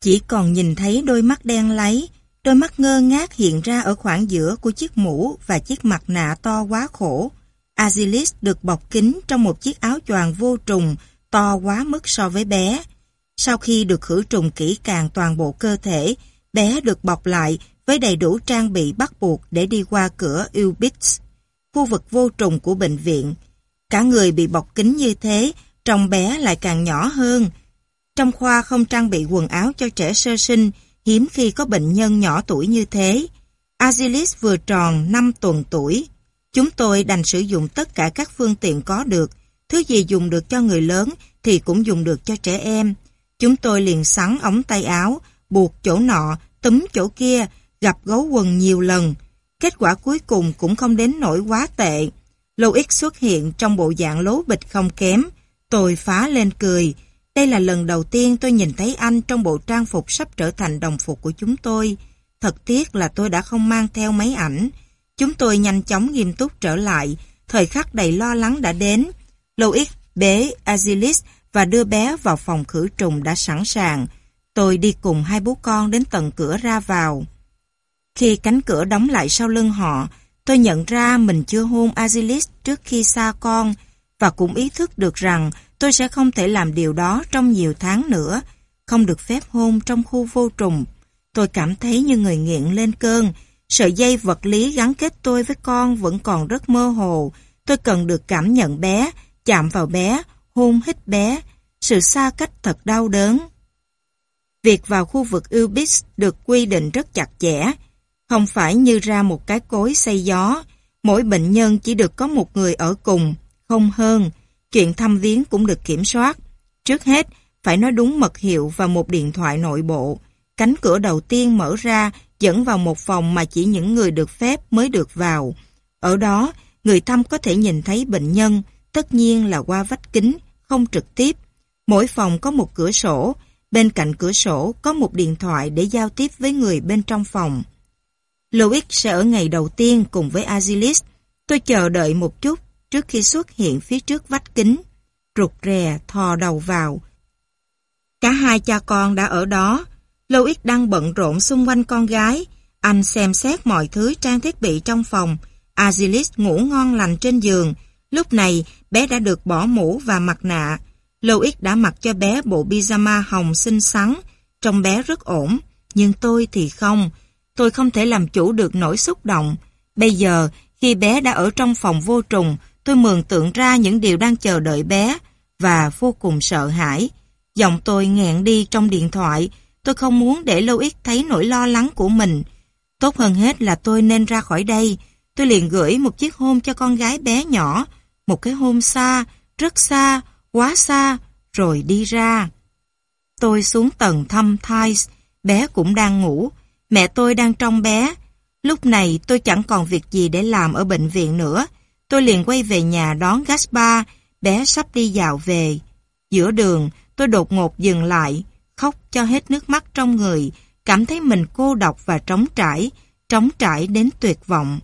Chỉ còn nhìn thấy đôi mắt đen lấy, đôi mắt ngơ ngác hiện ra ở khoảng giữa của chiếc mũ và chiếc mặt nạ to quá khổ. Azilis được bọc kín trong một chiếc áo choàng vô trùng to quá mức so với bé. Sau khi được khử trùng kỹ càng toàn bộ cơ thể, bé được bọc lại với đầy đủ trang bị bắt buộc để đi qua cửa Ubix, khu vực vô trùng của bệnh viện. Cả người bị bọc kín như thế, trong bé lại càng nhỏ hơn. Trong khoa không trang bị quần áo cho trẻ sơ sinh, hiếm khi có bệnh nhân nhỏ tuổi như thế. Azilis vừa tròn 5 tuần tuổi. Chúng tôi đành sử dụng tất cả các phương tiện có được. Thứ gì dùng được cho người lớn thì cũng dùng được cho trẻ em. Chúng tôi liền sắn ống tay áo, buộc chỗ nọ, túm chỗ kia, gặp gấu quần nhiều lần. Kết quả cuối cùng cũng không đến nỗi quá tệ. Lois xuất hiện trong bộ dạng lố bịch không kém. Tôi phá lên cười. Đây là lần đầu tiên tôi nhìn thấy anh trong bộ trang phục sắp trở thành đồng phục của chúng tôi. Thật tiếc là tôi đã không mang theo máy ảnh. Chúng tôi nhanh chóng nghiêm túc trở lại. Thời khắc đầy lo lắng đã đến. Lois bế Azilis và đưa bé vào phòng khử trùng đã sẵn sàng. Tôi đi cùng hai bố con đến tận cửa ra vào. Khi cánh cửa đóng lại sau lưng họ, tôi nhận ra mình chưa hôn Azilis trước khi xa con và cũng ý thức được rằng tôi sẽ không thể làm điều đó trong nhiều tháng nữa, không được phép hôn trong khu vô trùng. Tôi cảm thấy như người nghiện lên cơn, sợi dây vật lý gắn kết tôi với con vẫn còn rất mơ hồ. Tôi cần được cảm nhận bé, chạm vào bé, hôn hít bé. Sự xa cách thật đau đớn. Việc vào khu vực Ubis được quy định rất chặt chẽ, không phải như ra một cái cối xây gió. Mỗi bệnh nhân chỉ được có một người ở cùng, không hơn. Chuyện thăm viếng cũng được kiểm soát. Trước hết, phải nói đúng mật hiệu và một điện thoại nội bộ. Cánh cửa đầu tiên mở ra dẫn vào một phòng mà chỉ những người được phép mới được vào. Ở đó, người thăm có thể nhìn thấy bệnh nhân, tất nhiên là qua vách kính, không trực tiếp. Mỗi phòng có một cửa sổ, bên cạnh cửa sổ có một điện thoại để giao tiếp với người bên trong phòng. Louis sẽ ở ngày đầu tiên cùng với Azilis. Tôi chờ đợi một chút trước khi xuất hiện phía trước vách kính. Rụt rè thò đầu vào. Cả hai cha con đã ở đó. Louis đang bận rộn xung quanh con gái. Anh xem xét mọi thứ trang thiết bị trong phòng. Azilis ngủ ngon lành trên giường. Lúc này, bé đã được bỏ mũ và mặt nạ. Louis đã mặc cho bé bộ pyjama hồng xinh xắn. Trông bé rất ổn. Nhưng tôi thì không. Tôi không thể làm chủ được nỗi xúc động. Bây giờ, khi bé đã ở trong phòng vô trùng, tôi mường tượng ra những điều đang chờ đợi bé và vô cùng sợ hãi. Giọng tôi nghẹn đi trong điện thoại. Tôi không muốn để Louis thấy nỗi lo lắng của mình. Tốt hơn hết là tôi nên ra khỏi đây. Tôi liền gửi một chiếc hôn cho con gái bé nhỏ. Một cái hôn xa, rất xa, quá xa, rồi đi ra. Tôi xuống tầng thăm Thais, bé cũng đang ngủ. Mẹ tôi đang trong bé. Lúc này tôi chẳng còn việc gì để làm ở bệnh viện nữa. Tôi liền quay về nhà đón Gaspar, bé sắp đi dạo về. Giữa đường, tôi đột ngột dừng lại, khóc cho hết nước mắt trong người, cảm thấy mình cô độc và trống trải, trống trải đến tuyệt vọng.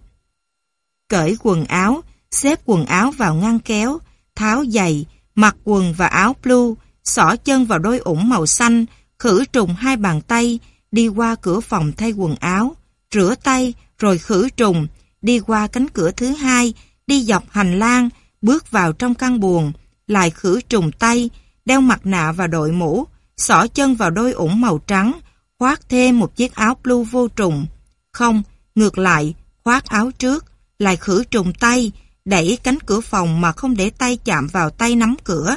Cởi quần áo, xếp quần áo vào ngăn kéo, tháo giày, mặc quần và áo blue, xỏ chân vào đôi ủng màu xanh, khử trùng hai bàn tay, đi qua cửa phòng thay quần áo, rửa tay rồi khử trùng, đi qua cánh cửa thứ hai, đi dọc hành lang, bước vào trong căn buồng, lại khử trùng tay, đeo mặt nạ và đội mũ, xỏ chân vào đôi ủng màu trắng, khoác thêm một chiếc áo blue vô trùng. Không, ngược lại, khoác áo trước, lại khử trùng tay, đẩy cánh cửa phòng mà không để tay chạm vào tay nắm cửa,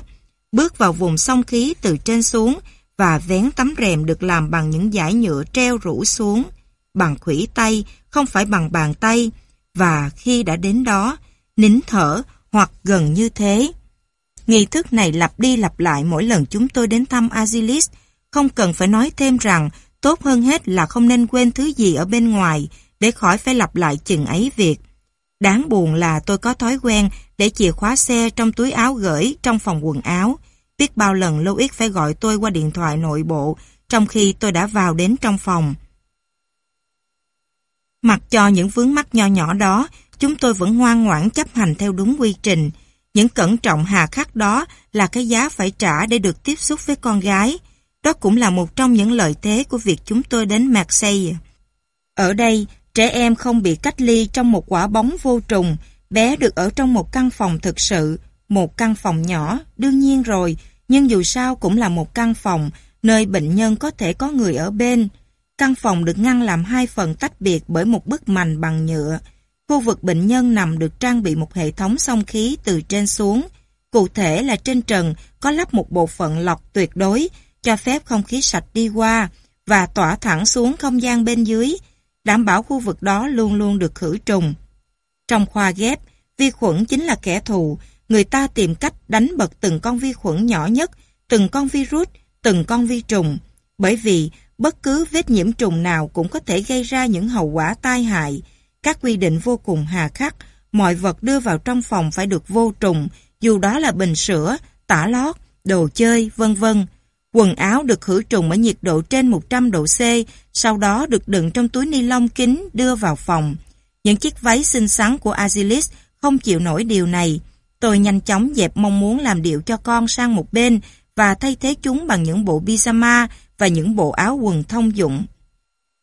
bước vào vùng sông khí từ trên xuống và vén tấm rèm được làm bằng những dải nhựa treo rủ xuống, bằng khủy tay, không phải bằng bàn tay, và khi đã đến đó, nín thở hoặc gần như thế. Nghi thức này lặp đi lặp lại mỗi lần chúng tôi đến thăm Azilis, không cần phải nói thêm rằng tốt hơn hết là không nên quên thứ gì ở bên ngoài để khỏi phải lặp lại chừng ấy việc. Đáng buồn là tôi có thói quen để chìa khóa xe trong túi áo gửi trong phòng quần áo. Biết bao lần Louis phải gọi tôi qua điện thoại nội bộ trong khi tôi đã vào đến trong phòng. Mặc cho những vướng mắc nho nhỏ đó, chúng tôi vẫn ngoan ngoãn chấp hành theo đúng quy trình. Những cẩn trọng hà khắc đó là cái giá phải trả để được tiếp xúc với con gái. Đó cũng là một trong những lợi thế của việc chúng tôi đến Marseille. Ở đây, trẻ em không bị cách ly trong một quả bóng vô trùng, bé được ở trong một căn phòng thực sự, một căn phòng nhỏ, đương nhiên rồi, nhưng dù sao cũng là một căn phòng, nơi bệnh nhân có thể có người ở bên. Căn phòng được ngăn làm hai phần tách biệt bởi một bức mành bằng nhựa. Khu vực bệnh nhân nằm được trang bị một hệ thống song khí từ trên xuống. Cụ thể là trên trần có lắp một bộ phận lọc tuyệt đối, cho phép không khí sạch đi qua và tỏa thẳng xuống không gian bên dưới, đảm bảo khu vực đó luôn luôn được khử trùng. Trong khoa ghép, vi khuẩn chính là kẻ thù, người ta tìm cách đánh bật từng con vi khuẩn nhỏ nhất, từng con virus, từng con vi trùng, bởi vì bất cứ vết nhiễm trùng nào cũng có thể gây ra những hậu quả tai hại. Các quy định vô cùng hà khắc, mọi vật đưa vào trong phòng phải được vô trùng, dù đó là bình sữa, tả lót, đồ chơi, vân vân. Quần áo được khử trùng ở nhiệt độ trên 100 độ C, sau đó được đựng trong túi ni lông kín đưa vào phòng. Những chiếc váy xinh xắn của Azilis không chịu nổi điều này. Tôi nhanh chóng dẹp mong muốn làm điệu cho con sang một bên và thay thế chúng bằng những bộ pyjama và những bộ áo quần thông dụng.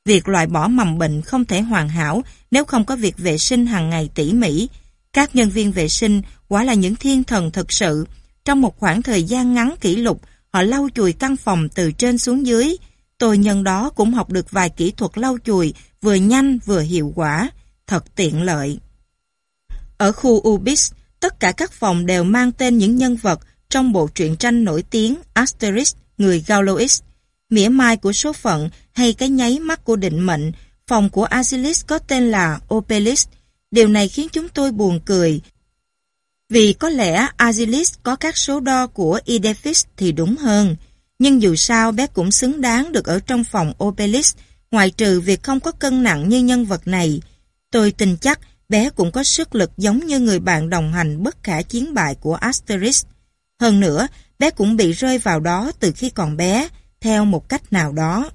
Việc loại bỏ mầm bệnh không thể hoàn hảo nếu không có việc vệ sinh hàng ngày tỉ mỉ. Các nhân viên vệ sinh quả là những thiên thần thực sự. Trong một khoảng thời gian ngắn kỷ lục, họ lau chùi căn phòng từ trên xuống dưới. Tôi nhân đó cũng học được vài kỹ thuật lau chùi vừa nhanh vừa hiệu quả. Thật tiện lợi. Ở khu Ubis, tất cả các phòng đều mang tên những nhân vật trong bộ truyện tranh nổi tiếng Asterix, người Gaulois. Mỉa mai của số phận hay cái nháy mắt của định mệnh, phòng của Asilis có tên là Opelis. Điều này khiến chúng tôi buồn cười. Vì có lẽ Asilis có các số đo của Idephis thì đúng hơn. Nhưng dù sao bé cũng xứng đáng được ở trong phòng Opelis, ngoại trừ việc không có cân nặng như nhân vật này. Tôi tin chắc bé cũng có sức lực giống như người bạn đồng hành bất khả chiến bại của Asterix. Hơn nữa, bé cũng bị rơi vào đó từ khi còn bé, theo một cách nào đó.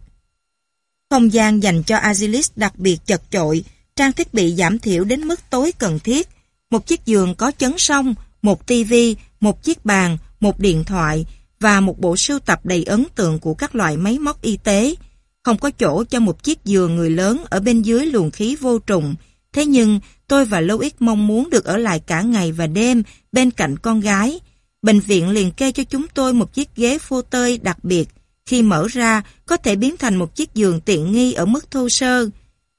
Không gian dành cho Azilis đặc biệt chật chội, trang thiết bị giảm thiểu đến mức tối cần thiết. Một chiếc giường có chấn song, một tivi, một chiếc bàn, một điện thoại và một bộ sưu tập đầy ấn tượng của các loại máy móc y tế. Không có chỗ cho một chiếc giường người lớn ở bên dưới luồng khí vô trùng. Thế nhưng, tôi và Louis mong muốn được ở lại cả ngày và đêm bên cạnh con gái. Bệnh viện liền kê cho chúng tôi một chiếc ghế phô tơi đặc biệt. Khi mở ra, có thể biến thành một chiếc giường tiện nghi ở mức thô sơ.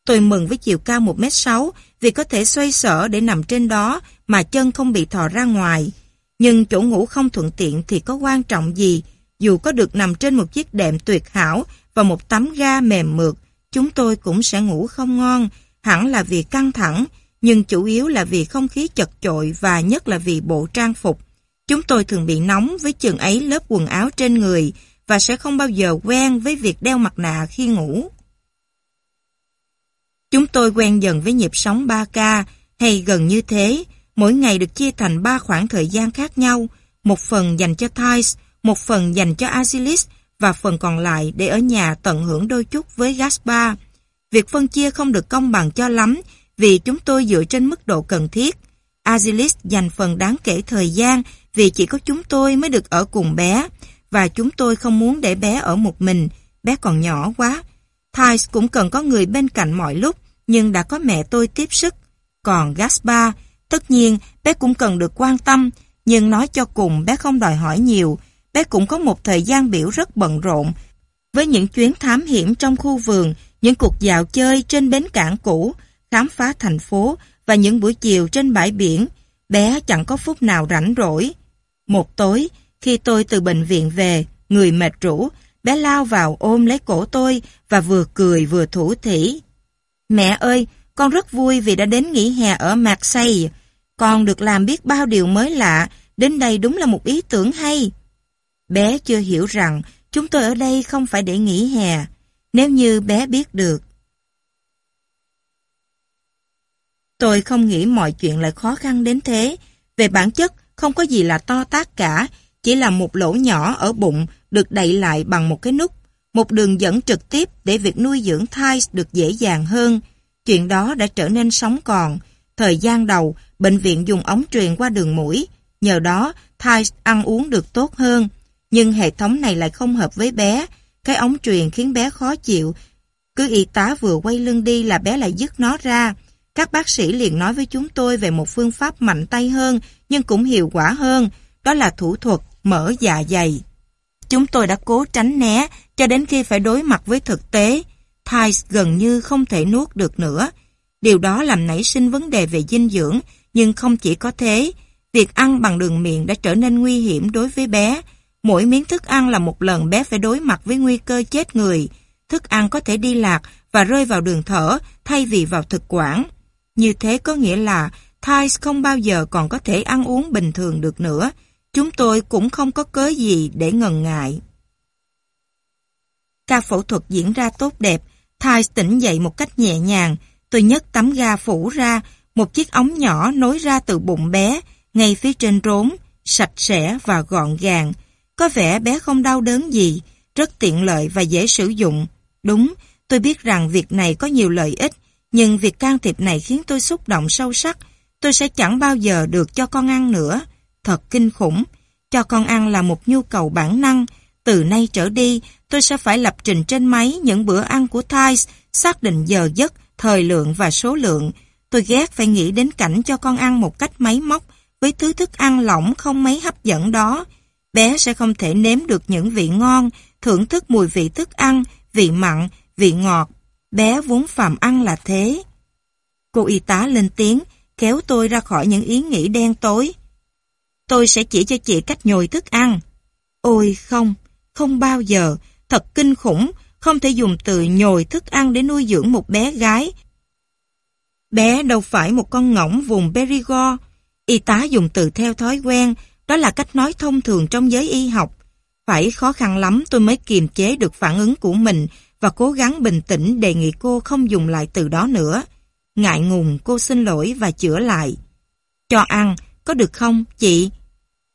Tôi mừng với chiều cao 1m6 vì có thể xoay sở để nằm trên đó mà chân không bị thò ra ngoài. Nhưng chỗ ngủ không thuận tiện thì có quan trọng gì. Dù có được nằm trên một chiếc đệm tuyệt hảo và một tấm ga mềm mượt, chúng tôi cũng sẽ ngủ không ngon, hẳn là vì căng thẳng, nhưng chủ yếu là vì không khí chật chội và nhất là vì bộ trang phục. Chúng tôi thường bị nóng với chừng ấy lớp quần áo trên người và sẽ không bao giờ quen với việc đeo mặt nạ khi ngủ. Chúng tôi quen dần với nhịp sống 3K hay gần như thế, mỗi ngày được chia thành 3 khoảng thời gian khác nhau, một phần dành cho Thais, một phần dành cho Azilis và phần còn lại để ở nhà tận hưởng đôi chút với Gaspar. Việc phân chia không được công bằng cho lắm vì chúng tôi dựa trên mức độ cần thiết. Azilis dành phần đáng kể thời gian vì chỉ có chúng tôi mới được ở cùng bé và chúng tôi không muốn để bé ở một mình, bé còn nhỏ quá. Thais cũng cần có người bên cạnh mọi lúc, nhưng đã có mẹ tôi tiếp sức. Còn Gaspar, tất nhiên bé cũng cần được quan tâm, nhưng nói cho cùng bé không đòi hỏi nhiều. Bé cũng có một thời gian biểu rất bận rộn, với những chuyến thám hiểm trong khu vườn, những cuộc dạo chơi trên bến cảng cũ, khám phá thành phố và những buổi chiều trên bãi biển, bé chẳng có phút nào rảnh rỗi. Một tối, khi tôi từ bệnh viện về, người mệt rũ, bé lao vào ôm lấy cổ tôi và vừa cười vừa thủ thỉ. Mẹ ơi, con rất vui vì đã đến nghỉ hè ở Marseille. Con được làm biết bao điều mới lạ, đến đây đúng là một ý tưởng hay. Bé chưa hiểu rằng chúng tôi ở đây không phải để nghỉ hè. Nếu như bé biết được. Tôi không nghĩ mọi chuyện lại khó khăn đến thế. Về bản chất, không có gì là to tác cả, chỉ là một lỗ nhỏ ở bụng được đậy lại bằng một cái nút, một đường dẫn trực tiếp để việc nuôi dưỡng thai được dễ dàng hơn. Chuyện đó đã trở nên sống còn. Thời gian đầu, bệnh viện dùng ống truyền qua đường mũi. Nhờ đó, thai ăn uống được tốt hơn. Nhưng hệ thống này lại không hợp với bé. cái ống truyền khiến bé khó chịu. Cứ y tá vừa quay lưng đi là bé lại dứt nó ra. Các bác sĩ liền nói với chúng tôi về một phương pháp mạnh tay hơn nhưng cũng hiệu quả hơn. Đó là thủ thuật mở dạ dày. Chúng tôi đã cố tránh né cho đến khi phải đối mặt với thực tế. Thais gần như không thể nuốt được nữa. Điều đó làm nảy sinh vấn đề về dinh dưỡng, nhưng không chỉ có thế. Việc ăn bằng đường miệng đã trở nên nguy hiểm đối với bé. Mỗi miếng thức ăn là một lần bé phải đối mặt với nguy cơ chết người. Thức ăn có thể đi lạc và rơi vào đường thở thay vì vào thực quản. Như thế có nghĩa là Thais không bao giờ còn có thể ăn uống bình thường được nữa. Chúng tôi cũng không có cớ gì để ngần ngại. Ca phẫu thuật diễn ra tốt đẹp, Thais tỉnh dậy một cách nhẹ nhàng. Tôi nhấc tấm ga phủ ra, một chiếc ống nhỏ nối ra từ bụng bé, ngay phía trên rốn, sạch sẽ và gọn gàng. Có vẻ bé không đau đớn gì, rất tiện lợi và dễ sử dụng. Đúng, tôi biết rằng việc này có nhiều lợi ích, nhưng việc can thiệp này khiến tôi xúc động sâu sắc. Tôi sẽ chẳng bao giờ được cho con ăn nữa. Thật kinh khủng. Cho con ăn là một nhu cầu bản năng. Từ nay trở đi, tôi sẽ phải lập trình trên máy những bữa ăn của Thais, xác định giờ giấc, thời lượng và số lượng. Tôi ghét phải nghĩ đến cảnh cho con ăn một cách máy móc với thứ thức ăn lỏng không mấy hấp dẫn đó. Bé sẽ không thể nếm được những vị ngon, thưởng thức mùi vị thức ăn, vị mặn, vị ngọt. Bé vốn phàm ăn là thế. Cô y tá lên tiếng, kéo tôi ra khỏi những ý nghĩ đen tối. Tôi sẽ chỉ cho chị cách nhồi thức ăn. Ôi không, không bao giờ, thật kinh khủng, không thể dùng từ nhồi thức ăn để nuôi dưỡng một bé gái. Bé đâu phải một con ngỗng vùng Perigord. Y tá dùng từ theo thói quen, đó là cách nói thông thường trong giới y học. Phải khó khăn lắm tôi mới kiềm chế được phản ứng của mình và cố gắng bình tĩnh đề nghị cô không dùng lại từ đó nữa. Ngại ngùng cô xin lỗi và chữa lại. Cho ăn, có được không, chị?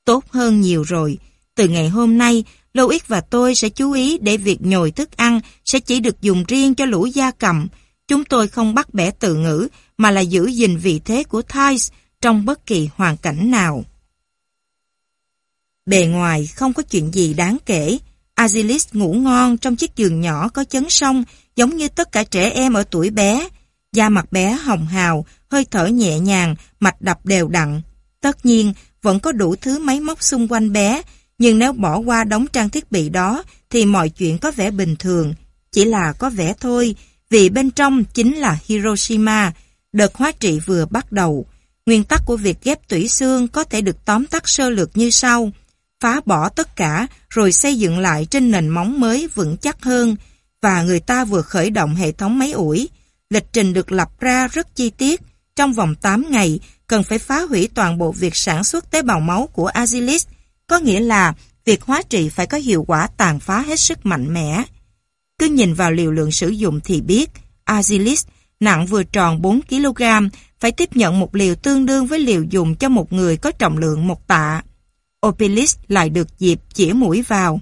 Tốt hơn nhiều rồi. Từ ngày hôm nay, Louis và tôi sẽ chú ý để việc nhồi thức ăn sẽ chỉ được dùng riêng cho lũ gia cầm. Chúng tôi không bắt bẻ từ ngữ, mà là giữ gìn vị thế của Thais trong bất kỳ hoàn cảnh nào. Bề ngoài không có chuyện gì đáng kể. Azilis ngủ ngon trong chiếc giường nhỏ có chấn sông, giống như tất cả trẻ em ở tuổi bé. Da mặt bé hồng hào, hơi thở nhẹ nhàng, mạch đập đều đặn. Tất nhiên, vẫn có đủ thứ máy móc xung quanh bé, nhưng nếu bỏ qua đóng trang thiết bị đó, thì mọi chuyện có vẻ bình thường. Chỉ là có vẻ thôi, vì bên trong chính là Hiroshima. Đợt hóa trị vừa bắt đầu. Nguyên tắc của việc ghép tủy xương có thể được tóm tắt sơ lược như sau phá bỏ tất cả rồi xây dựng lại trên nền móng mới vững chắc hơn và người ta vừa khởi động hệ thống máy ủi. Lịch trình được lập ra rất chi tiết. Trong vòng 8 ngày, cần phải phá hủy toàn bộ việc sản xuất tế bào máu của Agilis, có nghĩa là việc hóa trị phải có hiệu quả tàn phá hết sức mạnh mẽ. Cứ nhìn vào liều lượng sử dụng thì biết, Agilis nặng vừa tròn 4 kg, phải tiếp nhận một liều tương đương với liều dùng cho một người có trọng lượng một tạ. Opilis lại được dịp chỉ mũi vào.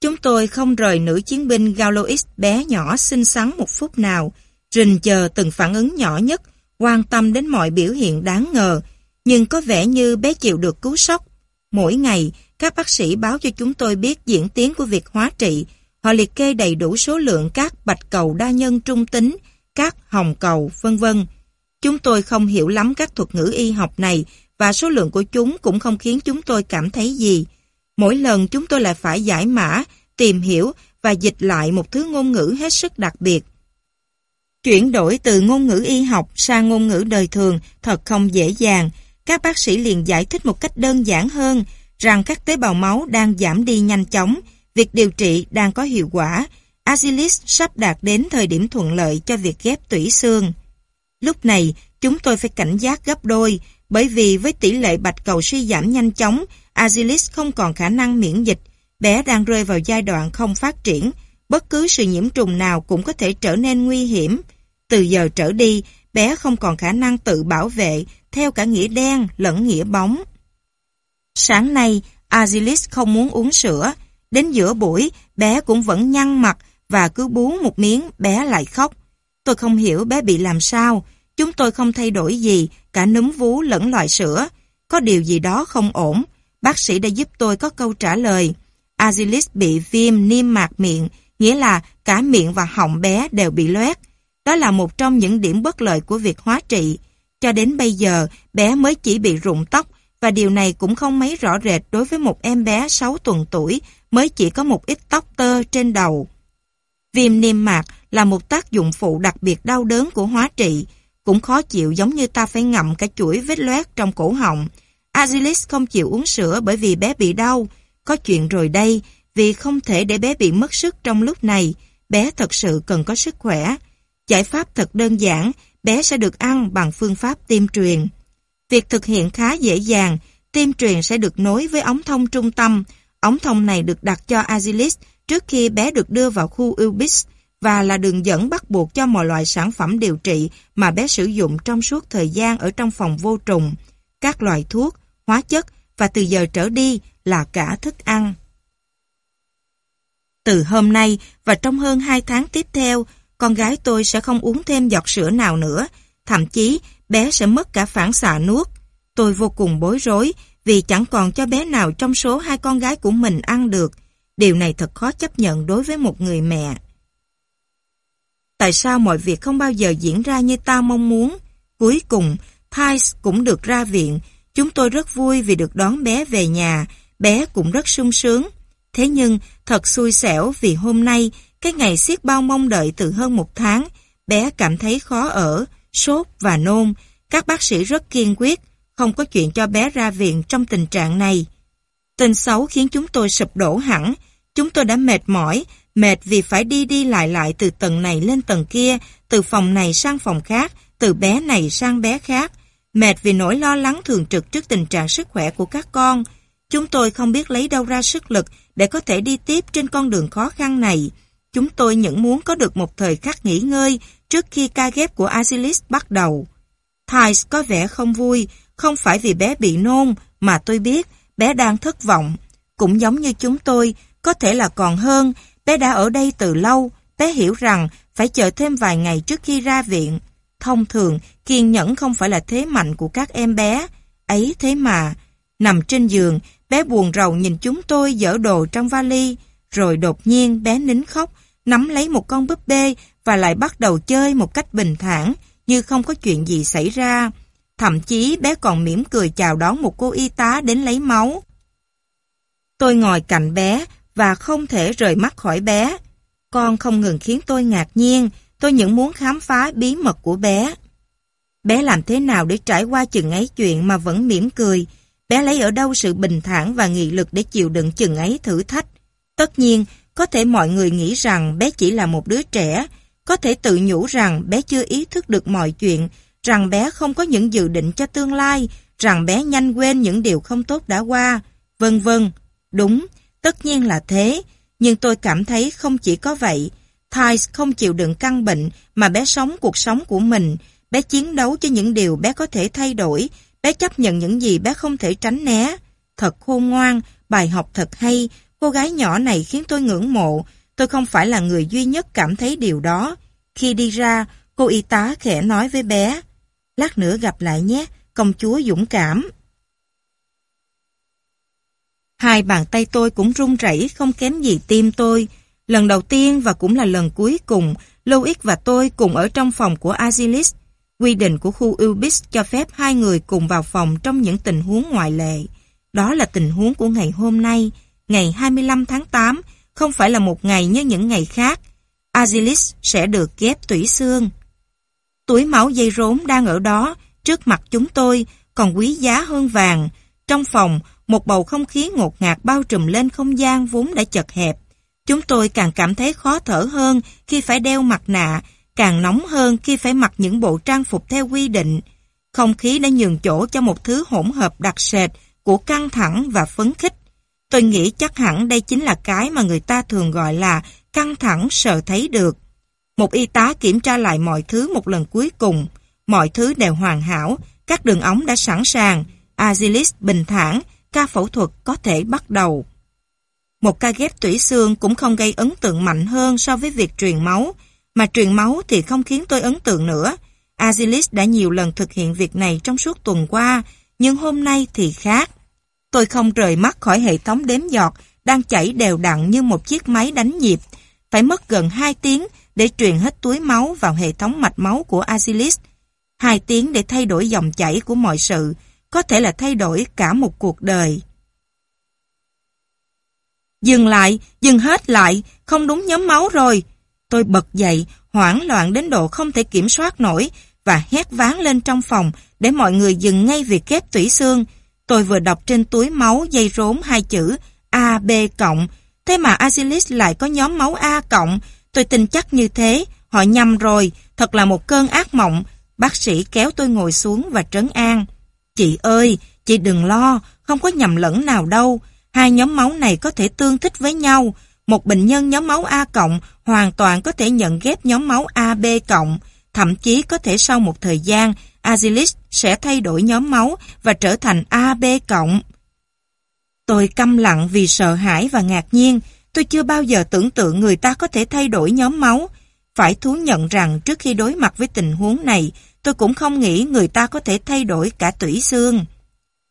Chúng tôi không rời nữ chiến binh Galois bé nhỏ xinh xắn một phút nào, rình chờ từng phản ứng nhỏ nhất, quan tâm đến mọi biểu hiện đáng ngờ, nhưng có vẻ như bé chịu được cứu sốc. Mỗi ngày, các bác sĩ báo cho chúng tôi biết diễn tiến của việc hóa trị. Họ liệt kê đầy đủ số lượng các bạch cầu đa nhân trung tính, các hồng cầu, vân vân. Chúng tôi không hiểu lắm các thuật ngữ y học này và số lượng của chúng cũng không khiến chúng tôi cảm thấy gì. Mỗi lần chúng tôi lại phải giải mã, tìm hiểu và dịch lại một thứ ngôn ngữ hết sức đặc biệt. Chuyển đổi từ ngôn ngữ y học sang ngôn ngữ đời thường thật không dễ dàng. Các bác sĩ liền giải thích một cách đơn giản hơn rằng các tế bào máu đang giảm đi nhanh chóng, việc điều trị đang có hiệu quả, Agilis sắp đạt đến thời điểm thuận lợi cho việc ghép tủy xương. Lúc này, chúng tôi phải cảnh giác gấp đôi, bởi vì với tỷ lệ bạch cầu suy giảm nhanh chóng, Agilis không còn khả năng miễn dịch, bé đang rơi vào giai đoạn không phát triển, bất cứ sự nhiễm trùng nào cũng có thể trở nên nguy hiểm. Từ giờ trở đi, bé không còn khả năng tự bảo vệ, theo cả nghĩa đen lẫn nghĩa bóng. Sáng nay, azilis không muốn uống sữa. Đến giữa buổi, bé cũng vẫn nhăn mặt và cứ bú một miếng, bé lại khóc. Tôi không hiểu bé bị làm sao. Chúng tôi không thay đổi gì, cả núm vú lẫn loại sữa. Có điều gì đó không ổn. Bác sĩ đã giúp tôi có câu trả lời. Azilis bị viêm niêm mạc miệng, nghĩa là cả miệng và họng bé đều bị loét. Đó là một trong những điểm bất lợi của việc hóa trị. Cho đến bây giờ, bé mới chỉ bị rụng tóc và điều này cũng không mấy rõ rệt đối với một em bé 6 tuần tuổi mới chỉ có một ít tóc tơ trên đầu. Viêm niêm mạc là một tác dụng phụ đặc biệt đau đớn của hóa trị, cũng khó chịu giống như ta phải ngậm cả chuỗi vết loét trong cổ họng. Azilis không chịu uống sữa bởi vì bé bị đau. Có chuyện rồi đây, vì không thể để bé bị mất sức trong lúc này, bé thật sự cần có sức khỏe. Giải pháp thật đơn giản, bé sẽ được ăn bằng phương pháp tiêm truyền. Việc thực hiện khá dễ dàng, tiêm truyền sẽ được nối với ống thông trung tâm. Ống thông này được đặt cho Azilis trước khi bé được đưa vào khu Ubis và là đường dẫn bắt buộc cho mọi loại sản phẩm điều trị mà bé sử dụng trong suốt thời gian ở trong phòng vô trùng, các loại thuốc, hóa chất và từ giờ trở đi là cả thức ăn. Từ hôm nay và trong hơn 2 tháng tiếp theo, con gái tôi sẽ không uống thêm giọt sữa nào nữa, thậm chí bé sẽ mất cả phản xạ nuốt. Tôi vô cùng bối rối vì chẳng còn cho bé nào trong số hai con gái của mình ăn được. Điều này thật khó chấp nhận đối với một người mẹ. Tại sao mọi việc không bao giờ diễn ra như ta mong muốn? Cuối cùng, Thais cũng được ra viện. Chúng tôi rất vui vì được đón bé về nhà. Bé cũng rất sung sướng. Thế nhưng, thật xui xẻo vì hôm nay, cái ngày siết bao mong đợi từ hơn một tháng, bé cảm thấy khó ở, sốt và nôn. Các bác sĩ rất kiên quyết, không có chuyện cho bé ra viện trong tình trạng này. Tin xấu khiến chúng tôi sụp đổ hẳn. Chúng tôi đã mệt mỏi, mệt vì phải đi đi lại lại từ tầng này lên tầng kia, từ phòng này sang phòng khác, từ bé này sang bé khác. Mệt vì nỗi lo lắng thường trực trước tình trạng sức khỏe của các con. Chúng tôi không biết lấy đâu ra sức lực để có thể đi tiếp trên con đường khó khăn này. Chúng tôi những muốn có được một thời khắc nghỉ ngơi trước khi ca ghép của Azilis bắt đầu. Thais có vẻ không vui, không phải vì bé bị nôn, mà tôi biết bé đang thất vọng. Cũng giống như chúng tôi, có thể là còn hơn, bé đã ở đây từ lâu, bé hiểu rằng phải chờ thêm vài ngày trước khi ra viện. Thông thường, kiên nhẫn không phải là thế mạnh của các em bé. Ấy thế mà, nằm trên giường, bé buồn rầu nhìn chúng tôi dỡ đồ trong vali, rồi đột nhiên bé nín khóc, nắm lấy một con búp bê và lại bắt đầu chơi một cách bình thản, như không có chuyện gì xảy ra. Thậm chí bé còn mỉm cười chào đón một cô y tá đến lấy máu. Tôi ngồi cạnh bé và không thể rời mắt khỏi bé. Con không ngừng khiến tôi ngạc nhiên, tôi những muốn khám phá bí mật của bé. Bé làm thế nào để trải qua chừng ấy chuyện mà vẫn mỉm cười? Bé lấy ở đâu sự bình thản và nghị lực để chịu đựng chừng ấy thử thách? Tất nhiên, có thể mọi người nghĩ rằng bé chỉ là một đứa trẻ, có thể tự nhủ rằng bé chưa ý thức được mọi chuyện, rằng bé không có những dự định cho tương lai, rằng bé nhanh quên những điều không tốt đã qua, vân vân. Đúng, tất nhiên là thế, nhưng tôi cảm thấy không chỉ có vậy. Thais không chịu đựng căn bệnh mà bé sống cuộc sống của mình, bé chiến đấu cho những điều bé có thể thay đổi, bé chấp nhận những gì bé không thể tránh né. Thật khôn ngoan, bài học thật hay, cô gái nhỏ này khiến tôi ngưỡng mộ, tôi không phải là người duy nhất cảm thấy điều đó. Khi đi ra, cô y tá khẽ nói với bé, lát nữa gặp lại nhé, công chúa dũng cảm. Hai bàn tay tôi cũng run rẩy không kém gì tim tôi. Lần đầu tiên và cũng là lần cuối cùng, Louis và tôi cùng ở trong phòng của Azilis. Quy định của khu Ubis cho phép hai người cùng vào phòng trong những tình huống ngoại lệ. Đó là tình huống của ngày hôm nay, ngày 25 tháng 8, không phải là một ngày như những ngày khác. Azilis sẽ được ghép tủy xương. Túi máu dây rốn đang ở đó, trước mặt chúng tôi, còn quý giá hơn vàng. Trong phòng, một bầu không khí ngột ngạt bao trùm lên không gian vốn đã chật hẹp. Chúng tôi càng cảm thấy khó thở hơn khi phải đeo mặt nạ, càng nóng hơn khi phải mặc những bộ trang phục theo quy định. Không khí đã nhường chỗ cho một thứ hỗn hợp đặc sệt của căng thẳng và phấn khích. Tôi nghĩ chắc hẳn đây chính là cái mà người ta thường gọi là căng thẳng sợ thấy được. Một y tá kiểm tra lại mọi thứ một lần cuối cùng. Mọi thứ đều hoàn hảo, các đường ống đã sẵn sàng. Azilis bình thản, ca phẫu thuật có thể bắt đầu. Một ca ghép tủy xương cũng không gây ấn tượng mạnh hơn so với việc truyền máu, mà truyền máu thì không khiến tôi ấn tượng nữa. Azilis đã nhiều lần thực hiện việc này trong suốt tuần qua, nhưng hôm nay thì khác. Tôi không rời mắt khỏi hệ thống đếm giọt đang chảy đều đặn như một chiếc máy đánh nhịp. Phải mất gần 2 tiếng để truyền hết túi máu vào hệ thống mạch máu của Azilis. 2 tiếng để thay đổi dòng chảy của mọi sự, có thể là thay đổi cả một cuộc đời. Dừng lại, dừng hết lại, không đúng nhóm máu rồi. Tôi bật dậy, hoảng loạn đến độ không thể kiểm soát nổi và hét ván lên trong phòng để mọi người dừng ngay việc ghép tủy xương. Tôi vừa đọc trên túi máu dây rốn hai chữ AB cộng, thế mà Azilis lại có nhóm máu A cộng. Tôi tin chắc như thế, họ nhầm rồi, thật là một cơn ác mộng. Bác sĩ kéo tôi ngồi xuống và trấn an. Chị ơi, chị đừng lo, không có nhầm lẫn nào đâu. Hai nhóm máu này có thể tương thích với nhau. Một bệnh nhân nhóm máu A cộng hoàn toàn có thể nhận ghép nhóm máu AB cộng. Thậm chí có thể sau một thời gian, Azilis sẽ thay đổi nhóm máu và trở thành AB cộng. Tôi câm lặng vì sợ hãi và ngạc nhiên. Tôi chưa bao giờ tưởng tượng người ta có thể thay đổi nhóm máu. Phải thú nhận rằng trước khi đối mặt với tình huống này, tôi cũng không nghĩ người ta có thể thay đổi cả tủy xương.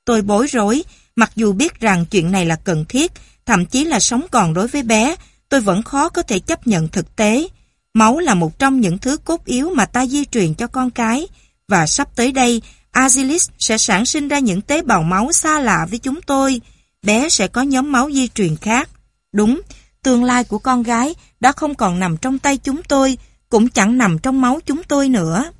Tôi bối rối, mặc dù biết rằng chuyện này là cần thiết, thậm chí là sống còn đối với bé, tôi vẫn khó có thể chấp nhận thực tế. Máu là một trong những thứ cốt yếu mà ta di truyền cho con cái, và sắp tới đây, Azilis sẽ sản sinh ra những tế bào máu xa lạ với chúng tôi. Bé sẽ có nhóm máu di truyền khác. Đúng, tương lai của con gái đã không còn nằm trong tay chúng tôi, cũng chẳng nằm trong máu chúng tôi nữa.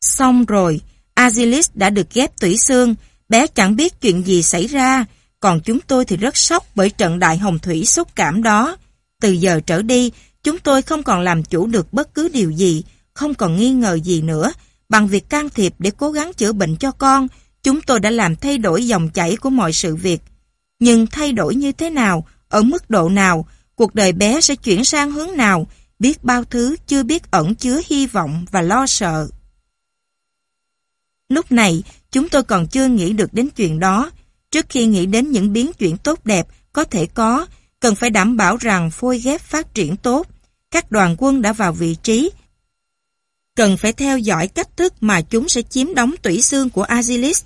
Xong rồi, Azilis đã được ghép tủy xương, bé chẳng biết chuyện gì xảy ra, còn chúng tôi thì rất sốc bởi trận đại hồng thủy xúc cảm đó. Từ giờ trở đi, chúng tôi không còn làm chủ được bất cứ điều gì, không còn nghi ngờ gì nữa. Bằng việc can thiệp để cố gắng chữa bệnh cho con, chúng tôi đã làm thay đổi dòng chảy của mọi sự việc. Nhưng thay đổi như thế nào, ở mức độ nào, cuộc đời bé sẽ chuyển sang hướng nào, biết bao thứ chưa biết ẩn chứa hy vọng và lo sợ. Lúc này, chúng tôi còn chưa nghĩ được đến chuyện đó. Trước khi nghĩ đến những biến chuyển tốt đẹp có thể có, cần phải đảm bảo rằng phôi ghép phát triển tốt. Các đoàn quân đã vào vị trí. Cần phải theo dõi cách thức mà chúng sẽ chiếm đóng tủy xương của Azilis.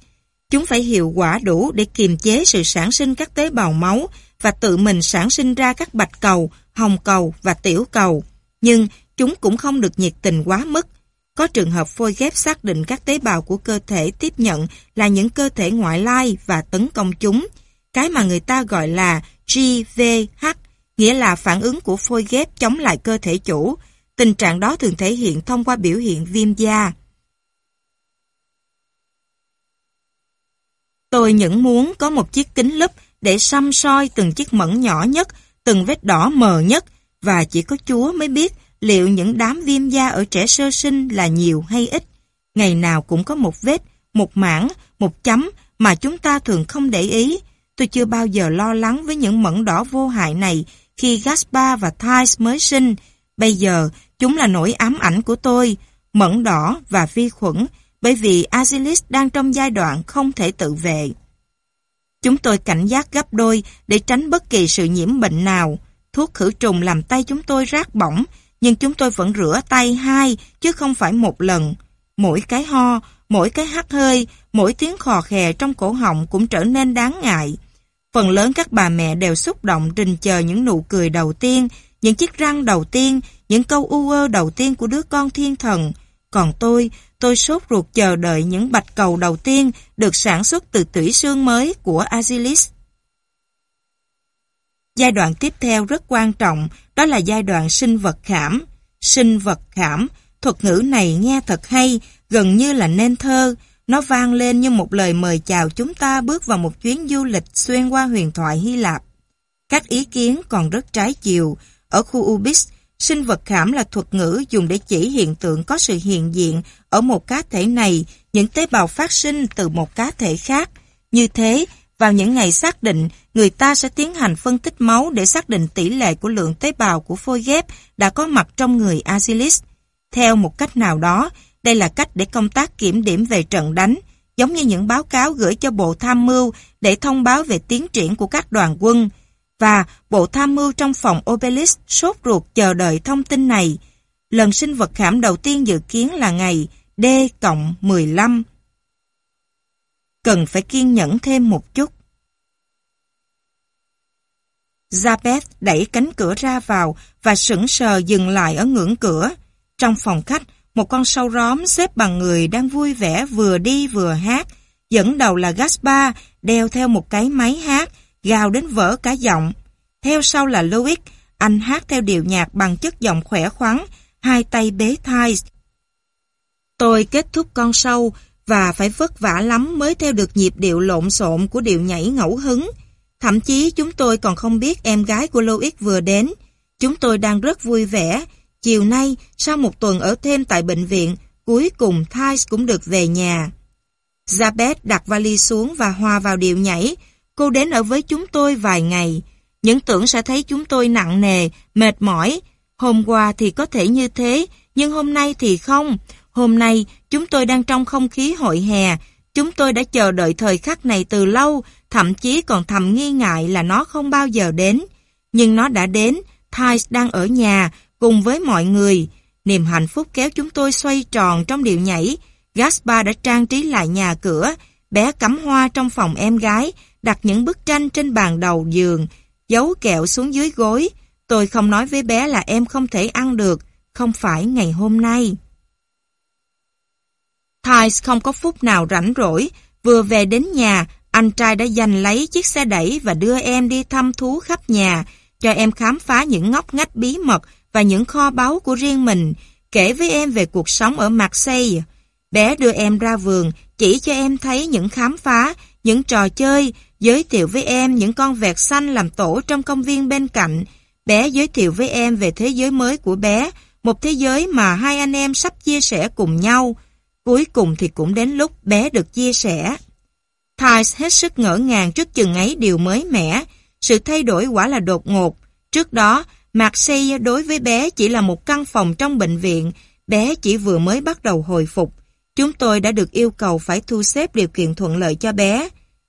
Chúng phải hiệu quả đủ để kiềm chế sự sản sinh các tế bào máu và tự mình sản sinh ra các bạch cầu, hồng cầu và tiểu cầu. Nhưng chúng cũng không được nhiệt tình quá mức. Có trường hợp phôi ghép xác định các tế bào của cơ thể tiếp nhận là những cơ thể ngoại lai và tấn công chúng. Cái mà người ta gọi là GVH, nghĩa là phản ứng của phôi ghép chống lại cơ thể chủ. Tình trạng đó thường thể hiện thông qua biểu hiện viêm da. Tôi những muốn có một chiếc kính lúp để xăm soi từng chiếc mẫn nhỏ nhất, từng vết đỏ mờ nhất, và chỉ có Chúa mới biết liệu những đám viêm da ở trẻ sơ sinh là nhiều hay ít. Ngày nào cũng có một vết, một mảng, một chấm mà chúng ta thường không để ý. Tôi chưa bao giờ lo lắng với những mẫn đỏ vô hại này khi Gaspar và Thais mới sinh. Bây giờ, chúng là nỗi ám ảnh của tôi, mẫn đỏ và vi khuẩn, bởi vì Azilis đang trong giai đoạn không thể tự vệ. Chúng tôi cảnh giác gấp đôi để tránh bất kỳ sự nhiễm bệnh nào. Thuốc khử trùng làm tay chúng tôi rát bỏng, nhưng chúng tôi vẫn rửa tay hai, chứ không phải một lần. Mỗi cái ho, mỗi cái hắt hơi, mỗi tiếng khò khè trong cổ họng cũng trở nên đáng ngại. Phần lớn các bà mẹ đều xúc động trình chờ những nụ cười đầu tiên, những chiếc răng đầu tiên, những câu u ơ đầu tiên của đứa con thiên thần. Còn tôi, tôi sốt ruột chờ đợi những bạch cầu đầu tiên được sản xuất từ tủy xương mới của Azilis. Giai đoạn tiếp theo rất quan trọng, đó là giai đoạn sinh vật khảm. Sinh vật khảm, thuật ngữ này nghe thật hay, gần như là nên thơ. Nó vang lên như một lời mời chào chúng ta bước vào một chuyến du lịch xuyên qua huyền thoại Hy Lạp. Các ý kiến còn rất trái chiều. Ở khu Ubis, sinh vật khảm là thuật ngữ dùng để chỉ hiện tượng có sự hiện diện ở một cá thể này, những tế bào phát sinh từ một cá thể khác. Như thế, vào những ngày xác định, người ta sẽ tiến hành phân tích máu để xác định tỷ lệ của lượng tế bào của phôi ghép đã có mặt trong người Azilis. Theo một cách nào đó, đây là cách để công tác kiểm điểm về trận đánh, giống như những báo cáo gửi cho Bộ Tham mưu để thông báo về tiến triển của các đoàn quân. Và Bộ Tham mưu trong phòng Obelisk sốt ruột chờ đợi thông tin này. Lần sinh vật khảm đầu tiên dự kiến là ngày D-15 cần phải kiên nhẫn thêm một chút. Zabeth đẩy cánh cửa ra vào và sững sờ dừng lại ở ngưỡng cửa. Trong phòng khách, một con sâu róm xếp bằng người đang vui vẻ vừa đi vừa hát. Dẫn đầu là Gaspar, đeo theo một cái máy hát, gào đến vỡ cả giọng. Theo sau là Louis, anh hát theo điệu nhạc bằng chất giọng khỏe khoắn, hai tay bế thai. Tôi kết thúc con sâu và phải vất vả lắm mới theo được nhịp điệu lộn xộn của điệu nhảy ngẫu hứng. Thậm chí chúng tôi còn không biết em gái của Louis vừa đến. Chúng tôi đang rất vui vẻ. Chiều nay, sau một tuần ở thêm tại bệnh viện, cuối cùng Thais cũng được về nhà. Zabeth đặt vali xuống và hòa vào điệu nhảy. Cô đến ở với chúng tôi vài ngày. Những tưởng sẽ thấy chúng tôi nặng nề, mệt mỏi. Hôm qua thì có thể như thế, nhưng hôm nay thì không. Hôm nay, chúng tôi đang trong không khí hội hè. Chúng tôi đã chờ đợi thời khắc này từ lâu, thậm chí còn thầm nghi ngại là nó không bao giờ đến. Nhưng nó đã đến, Thais đang ở nhà, cùng với mọi người. Niềm hạnh phúc kéo chúng tôi xoay tròn trong điệu nhảy. Gaspar đã trang trí lại nhà cửa, bé cắm hoa trong phòng em gái, đặt những bức tranh trên bàn đầu giường, giấu kẹo xuống dưới gối. Tôi không nói với bé là em không thể ăn được, không phải ngày hôm nay. Thais không có phút nào rảnh rỗi, vừa về đến nhà, anh trai đã giành lấy chiếc xe đẩy và đưa em đi thăm thú khắp nhà, cho em khám phá những ngóc ngách bí mật và những kho báu của riêng mình, kể với em về cuộc sống ở Marseille. Bé đưa em ra vườn, chỉ cho em thấy những khám phá, những trò chơi, giới thiệu với em những con vẹt xanh làm tổ trong công viên bên cạnh. Bé giới thiệu với em về thế giới mới của bé, một thế giới mà hai anh em sắp chia sẻ cùng nhau. Cuối cùng thì cũng đến lúc bé được chia sẻ. Thais hết sức ngỡ ngàng trước chừng ấy điều mới mẻ. Sự thay đổi quả là đột ngột. Trước đó, Marseille đối với bé chỉ là một căn phòng trong bệnh viện. Bé chỉ vừa mới bắt đầu hồi phục. Chúng tôi đã được yêu cầu phải thu xếp điều kiện thuận lợi cho bé.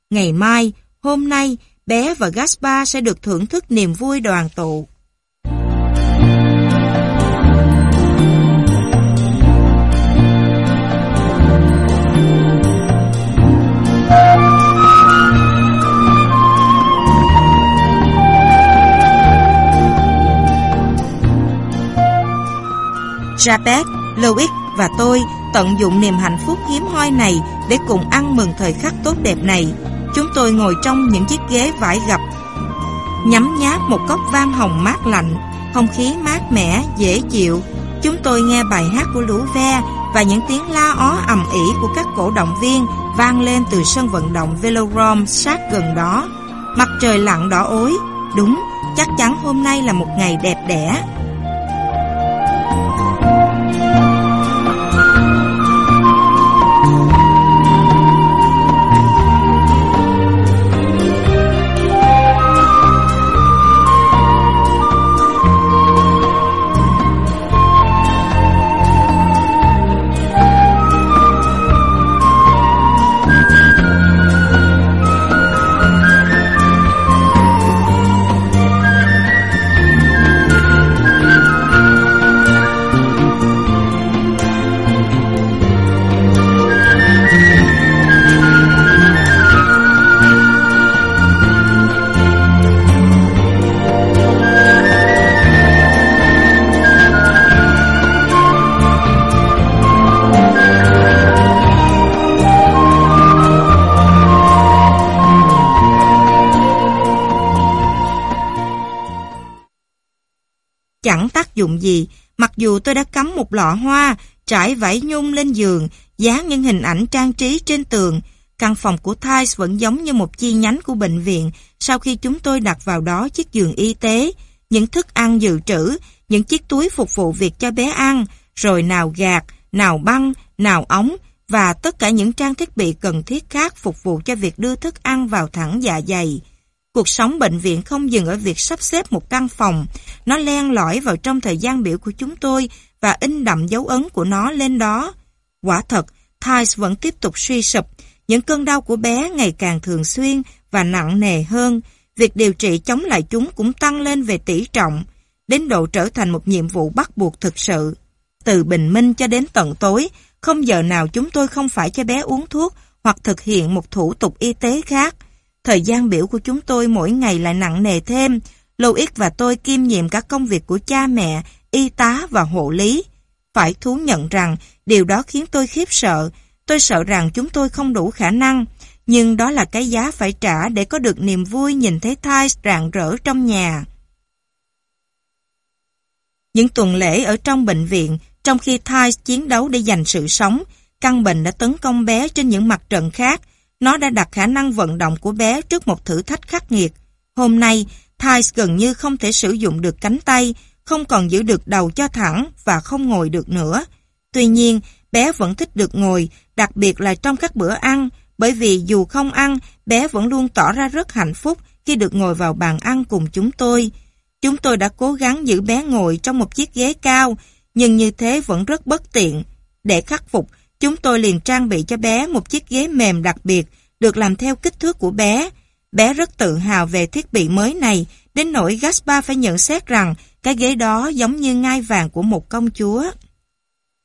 Ngày mai, hôm nay, bé và Gaspar sẽ được thưởng thức niềm vui đoàn tụ. Japet, Loic và tôi tận dụng niềm hạnh phúc hiếm hoi này để cùng ăn mừng thời khắc tốt đẹp này. Chúng tôi ngồi trong những chiếc ghế vải gập, nhấm nháp một cốc vang hồng mát lạnh, không khí mát mẻ, dễ chịu. Chúng tôi nghe bài hát của lũ ve và những tiếng la ó ầm ĩ của các cổ động viên vang lên từ sân vận động Velodrome sát gần đó. Mặt trời lặn đỏ ối, đúng, chắc chắn hôm nay là một ngày đẹp đẽ. Dụng gì, mặc dù tôi đã cắm một lọ hoa, trải vải nhung lên giường, dán những hình ảnh trang trí trên tường. Căn phòng của Thais vẫn giống như một chi nhánh của bệnh viện sau khi chúng tôi đặt vào đó chiếc giường y tế, những thức ăn dự trữ, những chiếc túi phục vụ việc cho bé ăn, rồi nào gạt, nào băng, nào ống và tất cả những trang thiết bị cần thiết khác phục vụ cho việc đưa thức ăn vào thẳng dạ dày. Cuộc sống bệnh viện không dừng ở việc sắp xếp một căn phòng. Nó len lỏi vào trong thời gian biểu của chúng tôi và in đậm dấu ấn của nó lên đó. Quả thật, Thais vẫn tiếp tục suy sụp. Những cơn đau của bé ngày càng thường xuyên và nặng nề hơn. Việc điều trị chống lại chúng cũng tăng lên về tỷ trọng, đến độ trở thành một nhiệm vụ bắt buộc thực sự. Từ bình minh cho đến tận tối, không giờ nào chúng tôi không phải cho bé uống thuốc hoặc thực hiện một thủ tục y tế khác. Thời gian biểu của chúng tôi mỗi ngày lại nặng nề thêm. Louis và tôi kiêm nhiệm các công việc của cha mẹ, y tá và hộ lý. Phải thú nhận rằng điều đó khiến tôi khiếp sợ. Tôi sợ rằng chúng tôi không đủ khả năng. Nhưng đó là cái giá phải trả để có được niềm vui nhìn thấy thai rạng rỡ trong nhà. Những tuần lễ ở trong bệnh viện, trong khi Thais chiến đấu để giành sự sống, căn bệnh đã tấn công bé trên những mặt trận khác. Nó đã đặt khả năng vận động của bé trước một thử thách khắc nghiệt. Hôm nay, Thais gần như không thể sử dụng được cánh tay, không còn giữ được đầu cho thẳng và không ngồi được nữa. Tuy nhiên, bé vẫn thích được ngồi, đặc biệt là trong các bữa ăn, bởi vì dù không ăn, bé vẫn luôn tỏ ra rất hạnh phúc khi được ngồi vào bàn ăn cùng chúng tôi. Chúng tôi đã cố gắng giữ bé ngồi trong một chiếc ghế cao, nhưng như thế vẫn rất bất tiện. Để khắc phục, chúng tôi liền trang bị cho bé một chiếc ghế mềm đặc biệt, được làm theo kích thước của bé. Bé rất tự hào về thiết bị mới này, đến nỗi Gaspar phải nhận xét rằng cái ghế đó giống như ngai vàng của một công chúa.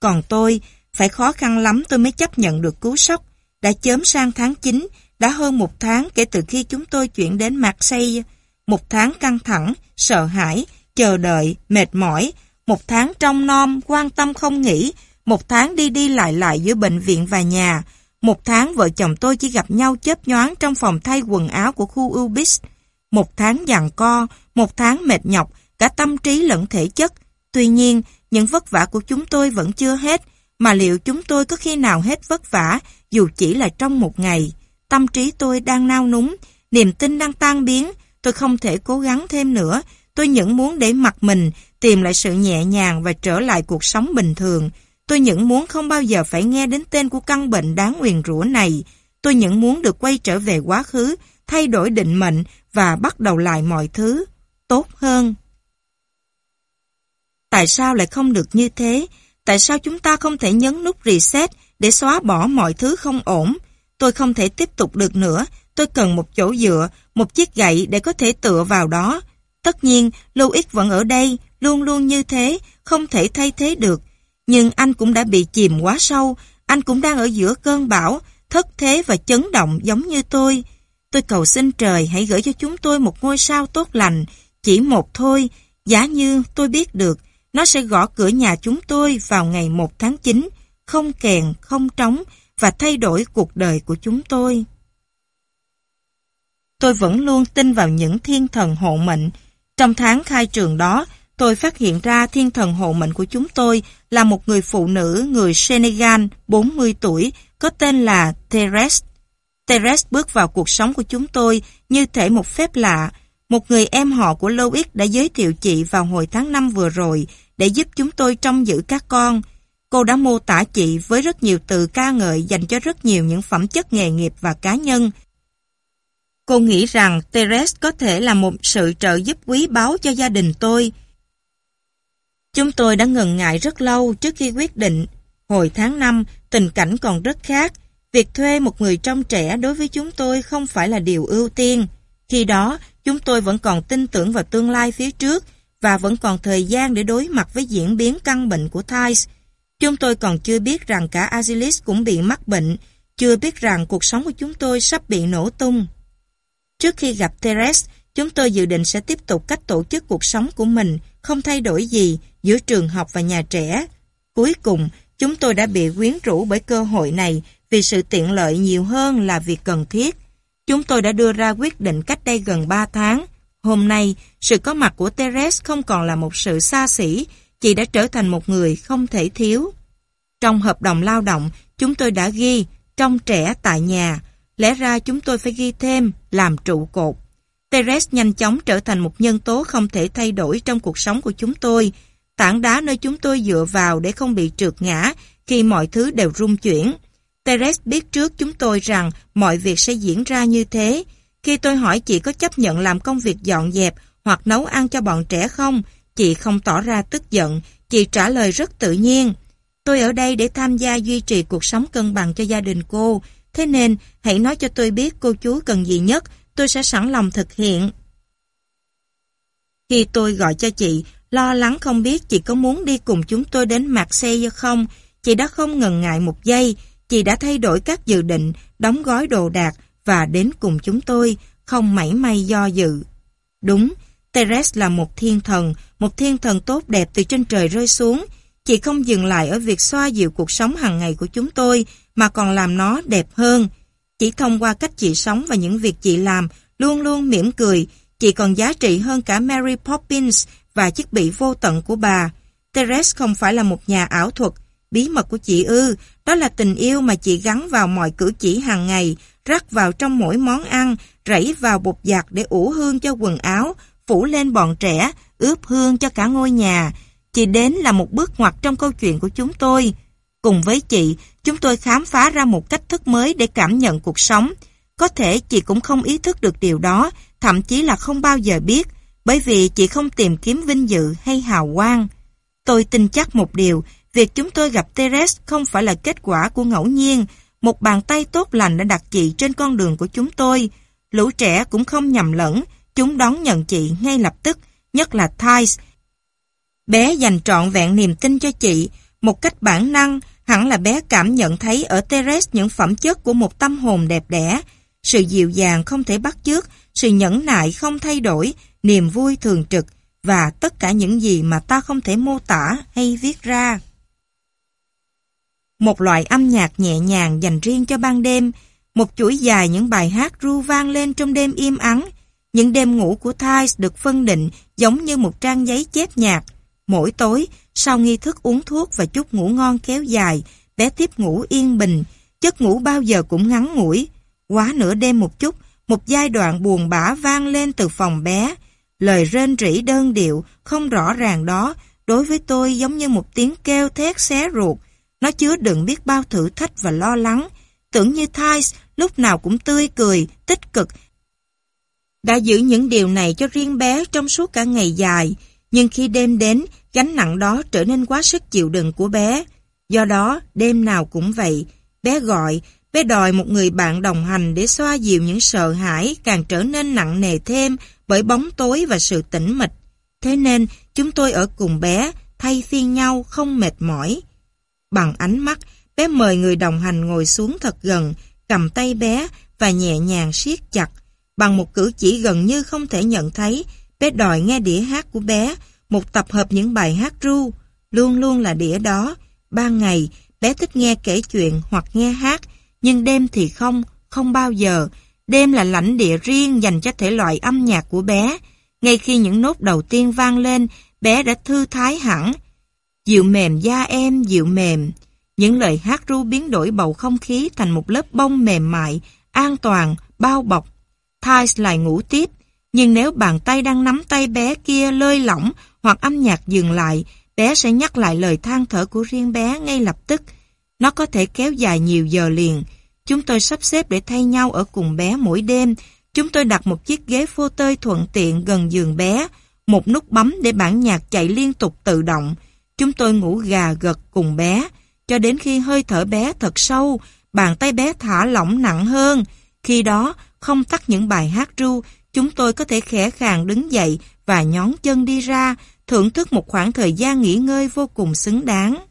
Còn tôi, phải khó khăn lắm tôi mới chấp nhận được cú sốc. Đã chớm sang tháng 9, đã hơn một tháng kể từ khi chúng tôi chuyển đến Marseille. Một tháng căng thẳng, sợ hãi, chờ đợi, mệt mỏi. Một tháng trong non, quan tâm không nghỉ. Một tháng đi đi lại lại giữa bệnh viện và nhà. Một tháng vợ chồng tôi chỉ gặp nhau chớp nhoáng trong phòng thay quần áo của khu Ubis. Một tháng giằng co, một tháng mệt nhọc, cả tâm trí lẫn thể chất. Tuy nhiên, những vất vả của chúng tôi vẫn chưa hết, mà liệu chúng tôi có khi nào hết vất vả, dù chỉ là trong một ngày. Tâm trí tôi đang nao núng, niềm tin đang tan biến, tôi không thể cố gắng thêm nữa, tôi những muốn để mặt mình, tìm lại sự nhẹ nhàng và trở lại cuộc sống bình thường. Tôi những muốn không bao giờ phải nghe đến tên của căn bệnh đáng nguyền rủa này. Tôi những muốn được quay trở về quá khứ, thay đổi định mệnh và bắt đầu lại mọi thứ. Tốt hơn. Tại sao lại không được như thế? Tại sao chúng ta không thể nhấn nút reset để xóa bỏ mọi thứ không ổn? Tôi không thể tiếp tục được nữa. Tôi cần một chỗ dựa, một chiếc gậy để có thể tựa vào đó. Tất nhiên, Louis vẫn ở đây, luôn luôn như thế, không thể thay thế được. Nhưng anh cũng đã bị chìm quá sâu, anh cũng đang ở giữa cơn bão, thất thế và chấn động giống như tôi. Tôi cầu xin trời hãy gửi cho chúng tôi một ngôi sao tốt lành, chỉ một thôi, giả như tôi biết được, nó sẽ gõ cửa nhà chúng tôi vào ngày 1 tháng 9, không kèn, không trống và thay đổi cuộc đời của chúng tôi. Tôi vẫn luôn tin vào những thiên thần hộ mệnh. Trong tháng khai trường đó, tôi phát hiện ra thiên thần hộ mệnh của chúng tôi là một người phụ nữ, người Senegal 40 tuổi, có tên là Therese. Therese bước vào cuộc sống của chúng tôi như thể một phép lạ. Một người em họ của Louis đã giới thiệu chị vào hồi tháng 5 vừa rồi để giúp chúng tôi trông giữ các con. Cô đã mô tả chị với rất nhiều từ ca ngợi dành cho rất nhiều những phẩm chất nghề nghiệp và cá nhân. Cô nghĩ rằng Therese có thể là một sự trợ giúp quý báu cho gia đình tôi. Chúng tôi đã ngần ngại rất lâu trước khi quyết định. Hồi tháng 5, tình cảnh còn rất khác. Việc thuê một người trông trẻ đối với chúng tôi không phải là điều ưu tiên. Khi đó, chúng tôi vẫn còn tin tưởng vào tương lai phía trước và vẫn còn thời gian để đối mặt với diễn biến căn bệnh của Thais. Chúng tôi còn chưa biết rằng cả Azilis cũng bị mắc bệnh, chưa biết rằng cuộc sống của chúng tôi sắp bị nổ tung. Trước khi gặp teres chúng tôi dự định sẽ tiếp tục cách tổ chức cuộc sống của mình, không thay đổi gì giữa trường học và nhà trẻ. Cuối cùng, chúng tôi đã bị quyến rũ bởi cơ hội này vì sự tiện lợi nhiều hơn là việc cần thiết. Chúng tôi đã đưa ra quyết định cách đây gần 3 tháng. Hôm nay, sự có mặt của Therese không còn là một sự xa xỉ, chị đã trở thành một người không thể thiếu. Trong hợp đồng lao động, chúng tôi đã ghi trong trẻ tại nhà. Lẽ ra chúng tôi phải ghi thêm làm trụ cột. Therese nhanh chóng trở thành một nhân tố không thể thay đổi trong cuộc sống của chúng tôi. Tảng đá nơi chúng tôi dựa vào để không bị trượt ngã khi mọi thứ đều rung chuyển. Teres biết trước chúng tôi rằng mọi việc sẽ diễn ra như thế. Khi tôi hỏi chị có chấp nhận làm công việc dọn dẹp hoặc nấu ăn cho bọn trẻ không, chị không tỏ ra tức giận, chị trả lời rất tự nhiên. Tôi ở đây để tham gia duy trì cuộc sống cân bằng cho gia đình cô, thế nên hãy nói cho tôi biết cô chú cần gì nhất, tôi sẽ sẵn lòng thực hiện. Khi tôi gọi cho chị, lo lắng không biết chị có muốn đi cùng chúng tôi đến Marseille không, chị đã không ngần ngại một giây, Chị đã thay đổi các dự định, đóng gói đồ đạc và đến cùng chúng tôi, không mảy may do dự. Đúng, Teres là một thiên thần, một thiên thần tốt đẹp từ trên trời rơi xuống. Chị không dừng lại ở việc xoa dịu cuộc sống hàng ngày của chúng tôi, mà còn làm nó đẹp hơn. Chỉ thông qua cách chị sống và những việc chị làm, luôn luôn mỉm cười, chị còn giá trị hơn cả Mary Poppins và chiếc bị vô tận của bà. Teres không phải là một nhà ảo thuật, bí mật của chị ư, đó là tình yêu mà chị gắn vào mọi cử chỉ hàng ngày, rắc vào trong mỗi món ăn, rảy vào bột giặt để ủ hương cho quần áo, phủ lên bọn trẻ, ướp hương cho cả ngôi nhà. Chị đến là một bước ngoặt trong câu chuyện của chúng tôi. Cùng với chị, chúng tôi khám phá ra một cách thức mới để cảm nhận cuộc sống. Có thể chị cũng không ý thức được điều đó, thậm chí là không bao giờ biết, bởi vì chị không tìm kiếm vinh dự hay hào quang. Tôi tin chắc một điều, việc chúng tôi gặp Teres không phải là kết quả của ngẫu nhiên, một bàn tay tốt lành đã đặt chị trên con đường của chúng tôi. Lũ trẻ cũng không nhầm lẫn, chúng đón nhận chị ngay lập tức, nhất là Thais. Bé dành trọn vẹn niềm tin cho chị, một cách bản năng, hẳn là bé cảm nhận thấy ở Teres những phẩm chất của một tâm hồn đẹp đẽ, sự dịu dàng không thể bắt chước, sự nhẫn nại không thay đổi, niềm vui thường trực và tất cả những gì mà ta không thể mô tả hay viết ra. Một loại âm nhạc nhẹ nhàng dành riêng cho ban đêm, một chuỗi dài những bài hát ru vang lên trong đêm im ắng. Những đêm ngủ của Thais được phân định giống như một trang giấy chép nhạc. Mỗi tối, sau nghi thức uống thuốc và chút ngủ ngon kéo dài, bé tiếp ngủ yên bình, giấc ngủ bao giờ cũng ngắn ngủi. Quá nửa đêm một chút, một giai đoạn buồn bã vang lên từ phòng bé. Lời rên rỉ đơn điệu, không rõ ràng đó, đối với tôi giống như một tiếng kêu thét xé ruột. Nó chứa đựng biết bao thử thách và lo lắng. Tưởng như Thais lúc nào cũng tươi cười, tích cực. Đã giữ những điều này cho riêng bé trong suốt cả ngày dài, nhưng khi đêm đến, gánh nặng đó trở nên quá sức chịu đựng của bé. Do đó, đêm nào cũng vậy, bé gọi, bé đòi một người bạn đồng hành để xoa dịu những sợ hãi càng trở nên nặng nề thêm bởi bóng tối và sự tĩnh mịch. Thế nên, chúng tôi ở cùng bé, thay phiên nhau không mệt mỏi. Bằng ánh mắt, bé mời người đồng hành ngồi xuống thật gần, cầm tay bé và nhẹ nhàng siết chặt. Bằng một cử chỉ gần như không thể nhận thấy, bé đòi nghe đĩa hát của bé, một tập hợp những bài hát ru, luôn luôn là đĩa đó. Ban ngày, bé thích nghe kể chuyện hoặc nghe hát, nhưng đêm thì không, không bao giờ. Đêm là lãnh địa riêng dành cho thể loại âm nhạc của bé. Ngay khi những nốt đầu tiên vang lên, bé đã thư thái hẳn. Dịu mềm da em, dịu mềm. Những lời hát ru biến đổi bầu không khí thành một lớp bông mềm mại, an toàn, bao bọc. Thais lại ngủ tiếp, nhưng nếu bàn tay đang nắm tay bé kia lơi lỏng hoặc âm nhạc dừng lại, bé sẽ nhắc lại lời than thở của riêng bé ngay lập tức. Nó có thể kéo dài nhiều giờ liền. Chúng tôi sắp xếp để thay nhau ở cùng bé mỗi đêm. Chúng tôi đặt một chiếc ghế phô tơi thuận tiện gần giường bé, một nút bấm để bản nhạc chạy liên tục tự động. Chúng tôi ngủ gà gật cùng bé, cho đến khi hơi thở bé thật sâu, bàn tay bé thả lỏng nặng hơn. Khi đó, không tắt những bài hát ru, chúng tôi có thể khẽ khàng đứng dậy và nhón chân đi ra, thưởng thức một khoảng thời gian nghỉ ngơi vô cùng xứng đáng.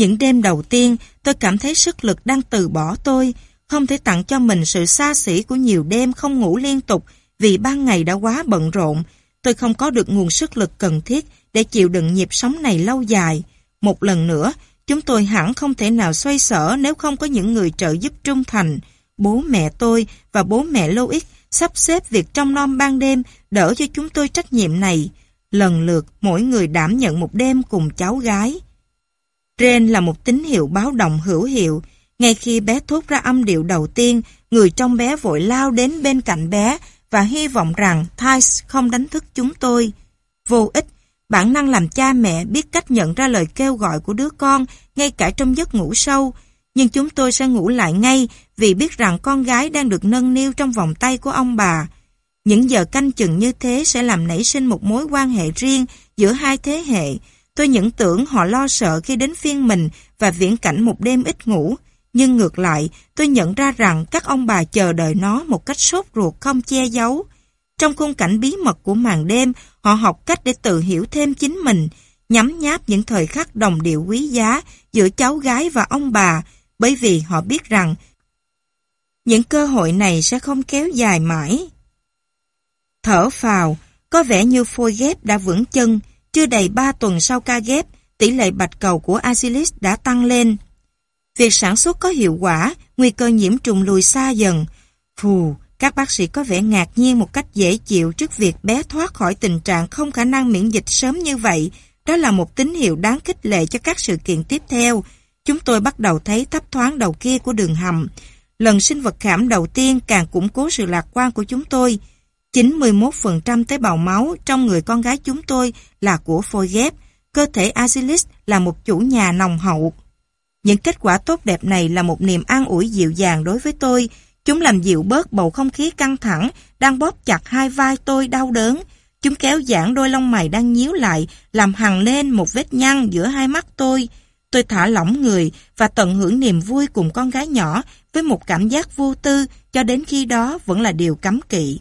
Những đêm đầu tiên, tôi cảm thấy sức lực đang từ bỏ tôi, không thể tặng cho mình sự xa xỉ của nhiều đêm không ngủ liên tục vì ban ngày đã quá bận rộn. Tôi không có được nguồn sức lực cần thiết để chịu đựng nhịp sống này lâu dài. Một lần nữa, chúng tôi hẳn không thể nào xoay sở nếu không có những người trợ giúp trung thành. Bố mẹ tôi và bố mẹ Loic sắp xếp việc trong non ban đêm đỡ cho chúng tôi trách nhiệm này. Lần lượt, mỗi người đảm nhận một đêm cùng cháu gái. Trên là một tín hiệu báo động hữu hiệu. Ngay khi bé thốt ra âm điệu đầu tiên, người trong bé vội lao đến bên cạnh bé và hy vọng rằng Thais không đánh thức chúng tôi. Vô ích, bản năng làm cha mẹ biết cách nhận ra lời kêu gọi của đứa con ngay cả trong giấc ngủ sâu, nhưng chúng tôi sẽ ngủ lại ngay vì biết rằng con gái đang được nâng niu trong vòng tay của ông bà. Những giờ canh chừng như thế sẽ làm nảy sinh một mối quan hệ riêng giữa hai thế hệ. Tôi những tưởng họ lo sợ khi đến phiên mình và viễn cảnh một đêm ít ngủ. Nhưng ngược lại, tôi nhận ra rằng các ông bà chờ đợi nó một cách sốt ruột không che giấu. Trong khung cảnh bí mật của màn đêm, họ học cách để tự hiểu thêm chính mình. nhắm nháp những thời khắc đồng điệu quý giá giữa cháu gái và ông bà, bởi vì họ biết rằng những cơ hội này sẽ không kéo dài mãi. Thở phào, có vẻ như phôi ghép đã vững chân, chưa đầy 3 tuần sau ca ghép, tỷ lệ bạch cầu của Asilis đã tăng lên. Việc sản xuất có hiệu quả, nguy cơ nhiễm trùng lùi xa dần. Phù, các bác sĩ có vẻ ngạc nhiên một cách dễ chịu trước việc bé thoát khỏi tình trạng không khả năng miễn dịch sớm như vậy. Đó là một tín hiệu đáng khích lệ cho các sự kiện tiếp theo. Chúng tôi bắt đầu thấy thấp thoáng đầu kia của đường hầm. Lần sinh vật khảm đầu tiên càng củng cố sự lạc quan của chúng tôi. 91% tế bào máu trong người con gái chúng tôi là của phôi ghép. Cơ thể Asilis là một chủ nhà nồng hậu. Những kết quả tốt đẹp này là một niềm an ủi dịu dàng đối với tôi. Chúng làm dịu bớt bầu không khí căng thẳng, đang bóp chặt hai vai tôi đau đớn. Chúng kéo giãn đôi lông mày đang nhíu lại, làm hằng lên một vết nhăn giữa hai mắt tôi. Tôi thả lỏng người và tận hưởng niềm vui cùng con gái nhỏ với một cảm giác vô tư cho đến khi đó vẫn là điều cấm kỵ.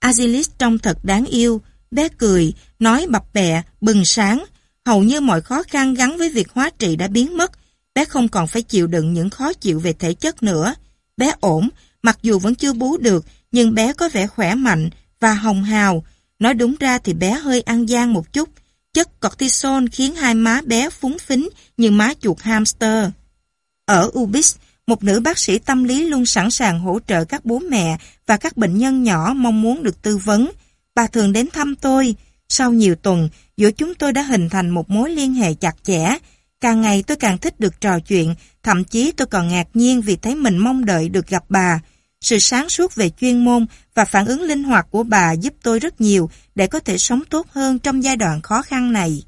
Azilis trông thật đáng yêu, bé cười, nói bập bẹ, bừng sáng. Hầu như mọi khó khăn gắn với việc hóa trị đã biến mất. Bé không còn phải chịu đựng những khó chịu về thể chất nữa. Bé ổn, mặc dù vẫn chưa bú được, nhưng bé có vẻ khỏe mạnh và hồng hào. Nói đúng ra thì bé hơi ăn gian một chút. Chất cortisol khiến hai má bé phúng phính như má chuột hamster. Ở Ubis, một nữ bác sĩ tâm lý luôn sẵn sàng hỗ trợ các bố mẹ và các bệnh nhân nhỏ mong muốn được tư vấn. Bà thường đến thăm tôi. Sau nhiều tuần, giữa chúng tôi đã hình thành một mối liên hệ chặt chẽ. Càng ngày tôi càng thích được trò chuyện, thậm chí tôi còn ngạc nhiên vì thấy mình mong đợi được gặp bà. Sự sáng suốt về chuyên môn và phản ứng linh hoạt của bà giúp tôi rất nhiều để có thể sống tốt hơn trong giai đoạn khó khăn này.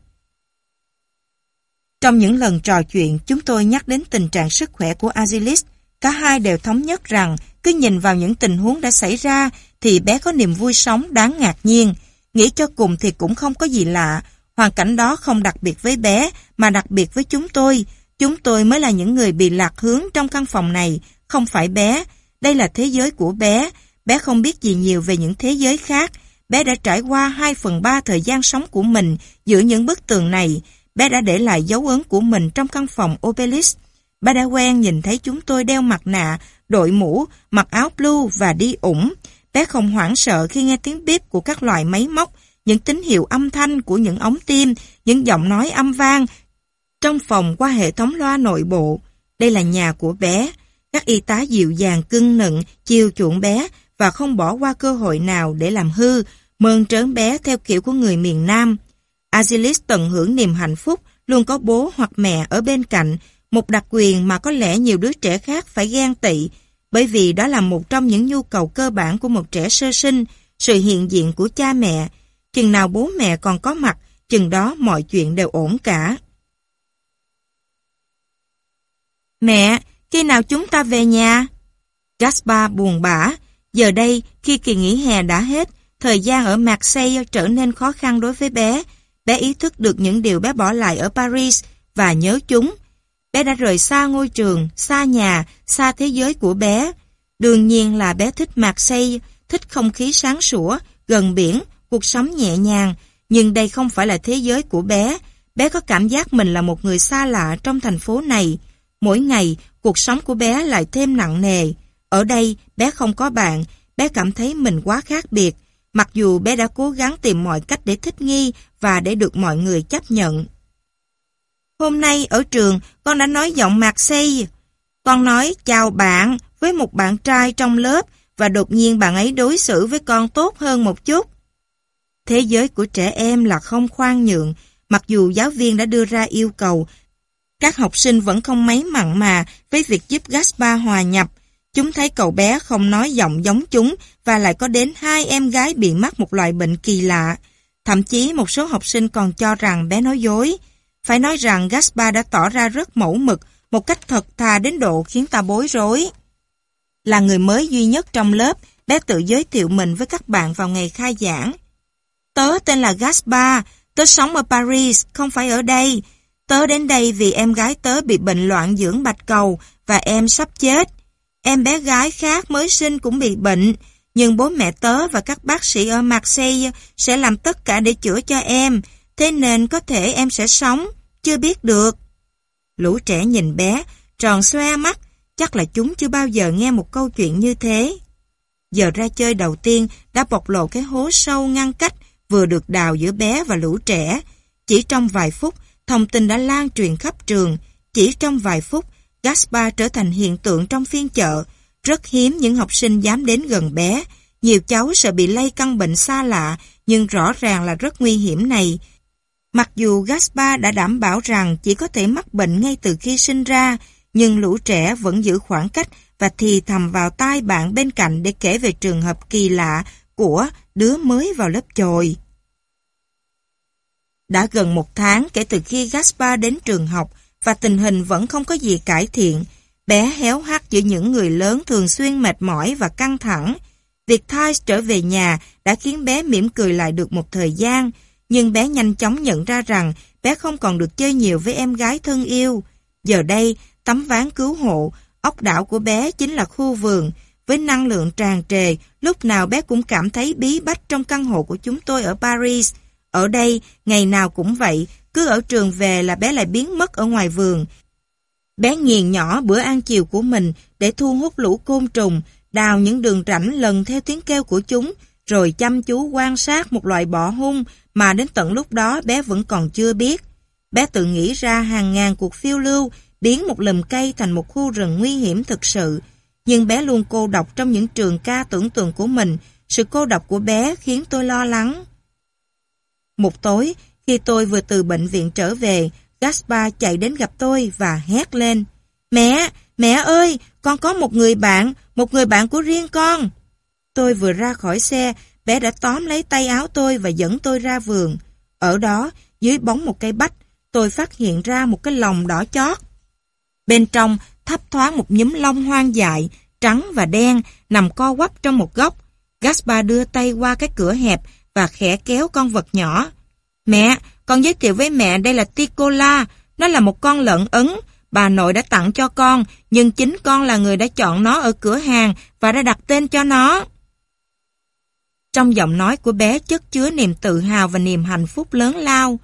Trong những lần trò chuyện, chúng tôi nhắc đến tình trạng sức khỏe của Azilis. Cả hai đều thống nhất rằng cứ nhìn vào những tình huống đã xảy ra thì bé có niềm vui sống đáng ngạc nhiên. Nghĩ cho cùng thì cũng không có gì lạ. Hoàn cảnh đó không đặc biệt với bé mà đặc biệt với chúng tôi. Chúng tôi mới là những người bị lạc hướng trong căn phòng này, không phải bé. Đây là thế giới của bé. Bé không biết gì nhiều về những thế giới khác. Bé đã trải qua 2 phần 3 thời gian sống của mình giữa những bức tường này bé đã để lại dấu ấn của mình trong căn phòng Obelisk. Bà đã quen nhìn thấy chúng tôi đeo mặt nạ, đội mũ, mặc áo blue và đi ủng. Bé không hoảng sợ khi nghe tiếng bíp của các loại máy móc, những tín hiệu âm thanh của những ống tim, những giọng nói âm vang trong phòng qua hệ thống loa nội bộ. Đây là nhà của bé. Các y tá dịu dàng cưng nựng, chiều chuộng bé và không bỏ qua cơ hội nào để làm hư, mơn trớn bé theo kiểu của người miền Nam. Azilis tận hưởng niềm hạnh phúc, luôn có bố hoặc mẹ ở bên cạnh, một đặc quyền mà có lẽ nhiều đứa trẻ khác phải ghen tị, bởi vì đó là một trong những nhu cầu cơ bản của một trẻ sơ sinh, sự hiện diện của cha mẹ. Chừng nào bố mẹ còn có mặt, chừng đó mọi chuyện đều ổn cả. Mẹ, khi nào chúng ta về nhà? Gaspar buồn bã. Giờ đây, khi kỳ nghỉ hè đã hết, thời gian ở Marseille trở nên khó khăn đối với bé, bé ý thức được những điều bé bỏ lại ở Paris và nhớ chúng. Bé đã rời xa ngôi trường, xa nhà, xa thế giới của bé. Đương nhiên là bé thích Marseille, thích không khí sáng sủa, gần biển, cuộc sống nhẹ nhàng. Nhưng đây không phải là thế giới của bé. Bé có cảm giác mình là một người xa lạ trong thành phố này. Mỗi ngày, cuộc sống của bé lại thêm nặng nề. Ở đây, bé không có bạn, bé cảm thấy mình quá khác biệt. Mặc dù bé đã cố gắng tìm mọi cách để thích nghi và để được mọi người chấp nhận. Hôm nay ở trường, con đã nói giọng mạc xây. Con nói chào bạn với một bạn trai trong lớp và đột nhiên bạn ấy đối xử với con tốt hơn một chút. Thế giới của trẻ em là không khoan nhượng, mặc dù giáo viên đã đưa ra yêu cầu. Các học sinh vẫn không mấy mặn mà với việc giúp Gaspar hòa nhập. Chúng thấy cậu bé không nói giọng giống chúng và lại có đến hai em gái bị mắc một loại bệnh kỳ lạ. Thậm chí một số học sinh còn cho rằng bé nói dối. Phải nói rằng Gaspar đã tỏ ra rất mẫu mực, một cách thật thà đến độ khiến ta bối rối. Là người mới duy nhất trong lớp, bé tự giới thiệu mình với các bạn vào ngày khai giảng. Tớ tên là Gaspar, tớ sống ở Paris, không phải ở đây. Tớ đến đây vì em gái tớ bị bệnh loạn dưỡng bạch cầu và em sắp chết. Em bé gái khác mới sinh cũng bị bệnh, nhưng bố mẹ tớ và các bác sĩ ở Marseille sẽ làm tất cả để chữa cho em. thế nên có thể em sẽ sống, chưa biết được. Lũ trẻ nhìn bé, tròn xoe mắt, chắc là chúng chưa bao giờ nghe một câu chuyện như thế. Giờ ra chơi đầu tiên đã bộc lộ cái hố sâu ngăn cách vừa được đào giữa bé và lũ trẻ. Chỉ trong vài phút, thông tin đã lan truyền khắp trường. Chỉ trong vài phút, Gaspar trở thành hiện tượng trong phiên chợ. Rất hiếm những học sinh dám đến gần bé. Nhiều cháu sợ bị lây căn bệnh xa lạ, nhưng rõ ràng là rất nguy hiểm này. Mặc dù Gaspar đã đảm bảo rằng chỉ có thể mắc bệnh ngay từ khi sinh ra, nhưng lũ trẻ vẫn giữ khoảng cách và thì thầm vào tai bạn bên cạnh để kể về trường hợp kỳ lạ của đứa mới vào lớp chồi. Đã gần một tháng kể từ khi Gaspar đến trường học và tình hình vẫn không có gì cải thiện. Bé héo hắt giữa những người lớn thường xuyên mệt mỏi và căng thẳng. Việc Thais trở về nhà đã khiến bé mỉm cười lại được một thời gian, nhưng bé nhanh chóng nhận ra rằng bé không còn được chơi nhiều với em gái thân yêu. Giờ đây, tấm ván cứu hộ, ốc đảo của bé chính là khu vườn. Với năng lượng tràn trề, lúc nào bé cũng cảm thấy bí bách trong căn hộ của chúng tôi ở Paris. Ở đây, ngày nào cũng vậy, cứ ở trường về là bé lại biến mất ở ngoài vườn. Bé nghiền nhỏ bữa ăn chiều của mình để thu hút lũ côn trùng, đào những đường rãnh lần theo tiếng kêu của chúng, rồi chăm chú quan sát một loại bọ hung mà đến tận lúc đó bé vẫn còn chưa biết. Bé tự nghĩ ra hàng ngàn cuộc phiêu lưu, biến một lùm cây thành một khu rừng nguy hiểm thực sự. Nhưng bé luôn cô độc trong những trường ca tưởng tượng của mình. Sự cô độc của bé khiến tôi lo lắng. Một tối, khi tôi vừa từ bệnh viện trở về, Gaspar chạy đến gặp tôi và hét lên. Mẹ, mẹ ơi, con có một người bạn, một người bạn của riêng con. Tôi vừa ra khỏi xe, bé đã tóm lấy tay áo tôi và dẫn tôi ra vườn. Ở đó, dưới bóng một cây bách, tôi phát hiện ra một cái lồng đỏ chót. Bên trong thấp thoáng một nhúm lông hoang dại, trắng và đen, nằm co quắp trong một góc. Gaspar đưa tay qua cái cửa hẹp và khẽ kéo con vật nhỏ. Mẹ, con giới thiệu với mẹ đây là Ticola, nó là một con lợn ấn, bà nội đã tặng cho con, nhưng chính con là người đã chọn nó ở cửa hàng và đã đặt tên cho nó. Trong giọng nói của bé chất chứa niềm tự hào và niềm hạnh phúc lớn lao.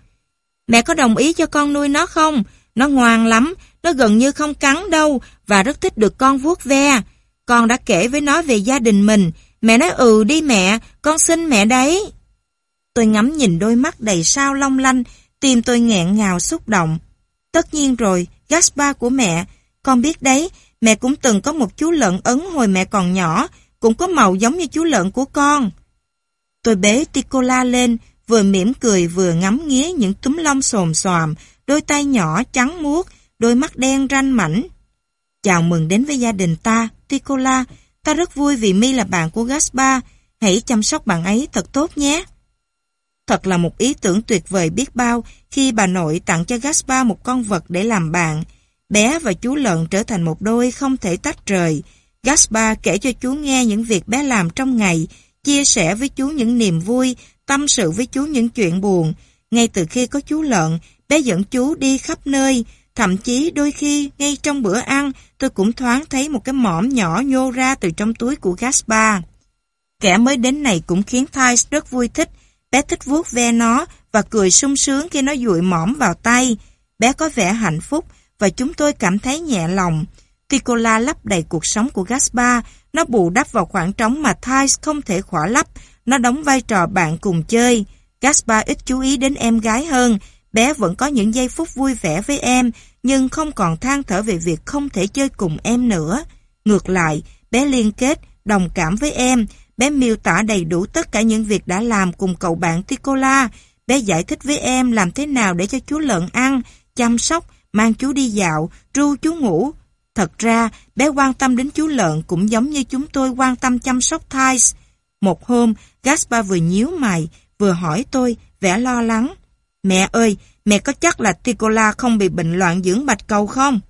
Mẹ có đồng ý cho con nuôi nó không? Nó ngoan lắm, nó gần như không cắn đâu và rất thích được con vuốt ve. Con đã kể với nó về gia đình mình. Mẹ nói ừ đi mẹ, con xin mẹ đấy. Tôi ngắm nhìn đôi mắt đầy sao long lanh, tim tôi nghẹn ngào xúc động. Tất nhiên rồi, Gaspar của mẹ, con biết đấy, mẹ cũng từng có một chú lợn ấn hồi mẹ còn nhỏ, cũng có màu giống như chú lợn của con. Tôi bế Ticola lên, vừa mỉm cười vừa ngắm nghía những túm lông xồm xoàm, đôi tay nhỏ trắng muốt, đôi mắt đen ranh mảnh. Chào mừng đến với gia đình ta, Ticola. Ta rất vui vì mi là bạn của Gaspar. Hãy chăm sóc bạn ấy thật tốt nhé. Thật là một ý tưởng tuyệt vời biết bao khi bà nội tặng cho Gaspar một con vật để làm bạn. Bé và chú lợn trở thành một đôi không thể tách rời. Gaspar kể cho chú nghe những việc bé làm trong ngày, chia sẻ với chú những niềm vui, tâm sự với chú những chuyện buồn. Ngay từ khi có chú lợn, bé dẫn chú đi khắp nơi, thậm chí đôi khi ngay trong bữa ăn tôi cũng thoáng thấy một cái mỏm nhỏ nhô ra từ trong túi của Gaspar. Kẻ mới đến này cũng khiến Thais rất vui thích, bé thích vuốt ve nó và cười sung sướng khi nó dụi mõm vào tay. Bé có vẻ hạnh phúc và chúng tôi cảm thấy nhẹ lòng. Ticola lấp đầy cuộc sống của Gaspar, nó bù đắp vào khoảng trống mà Thais không thể khỏa lấp, nó đóng vai trò bạn cùng chơi. Gaspar ít chú ý đến em gái hơn, bé vẫn có những giây phút vui vẻ với em, nhưng không còn than thở về việc không thể chơi cùng em nữa. Ngược lại, bé liên kết, đồng cảm với em, bé miêu tả đầy đủ tất cả những việc đã làm cùng cậu bạn Ticola. Bé giải thích với em làm thế nào để cho chú lợn ăn, chăm sóc, mang chú đi dạo, ru chú ngủ. Thật ra, bé quan tâm đến chú lợn cũng giống như chúng tôi quan tâm chăm sóc Thais. Một hôm, Gaspar vừa nhíu mày, vừa hỏi tôi, vẻ lo lắng. Mẹ ơi, mẹ có chắc là Ticola không bị bệnh loạn dưỡng bạch cầu không?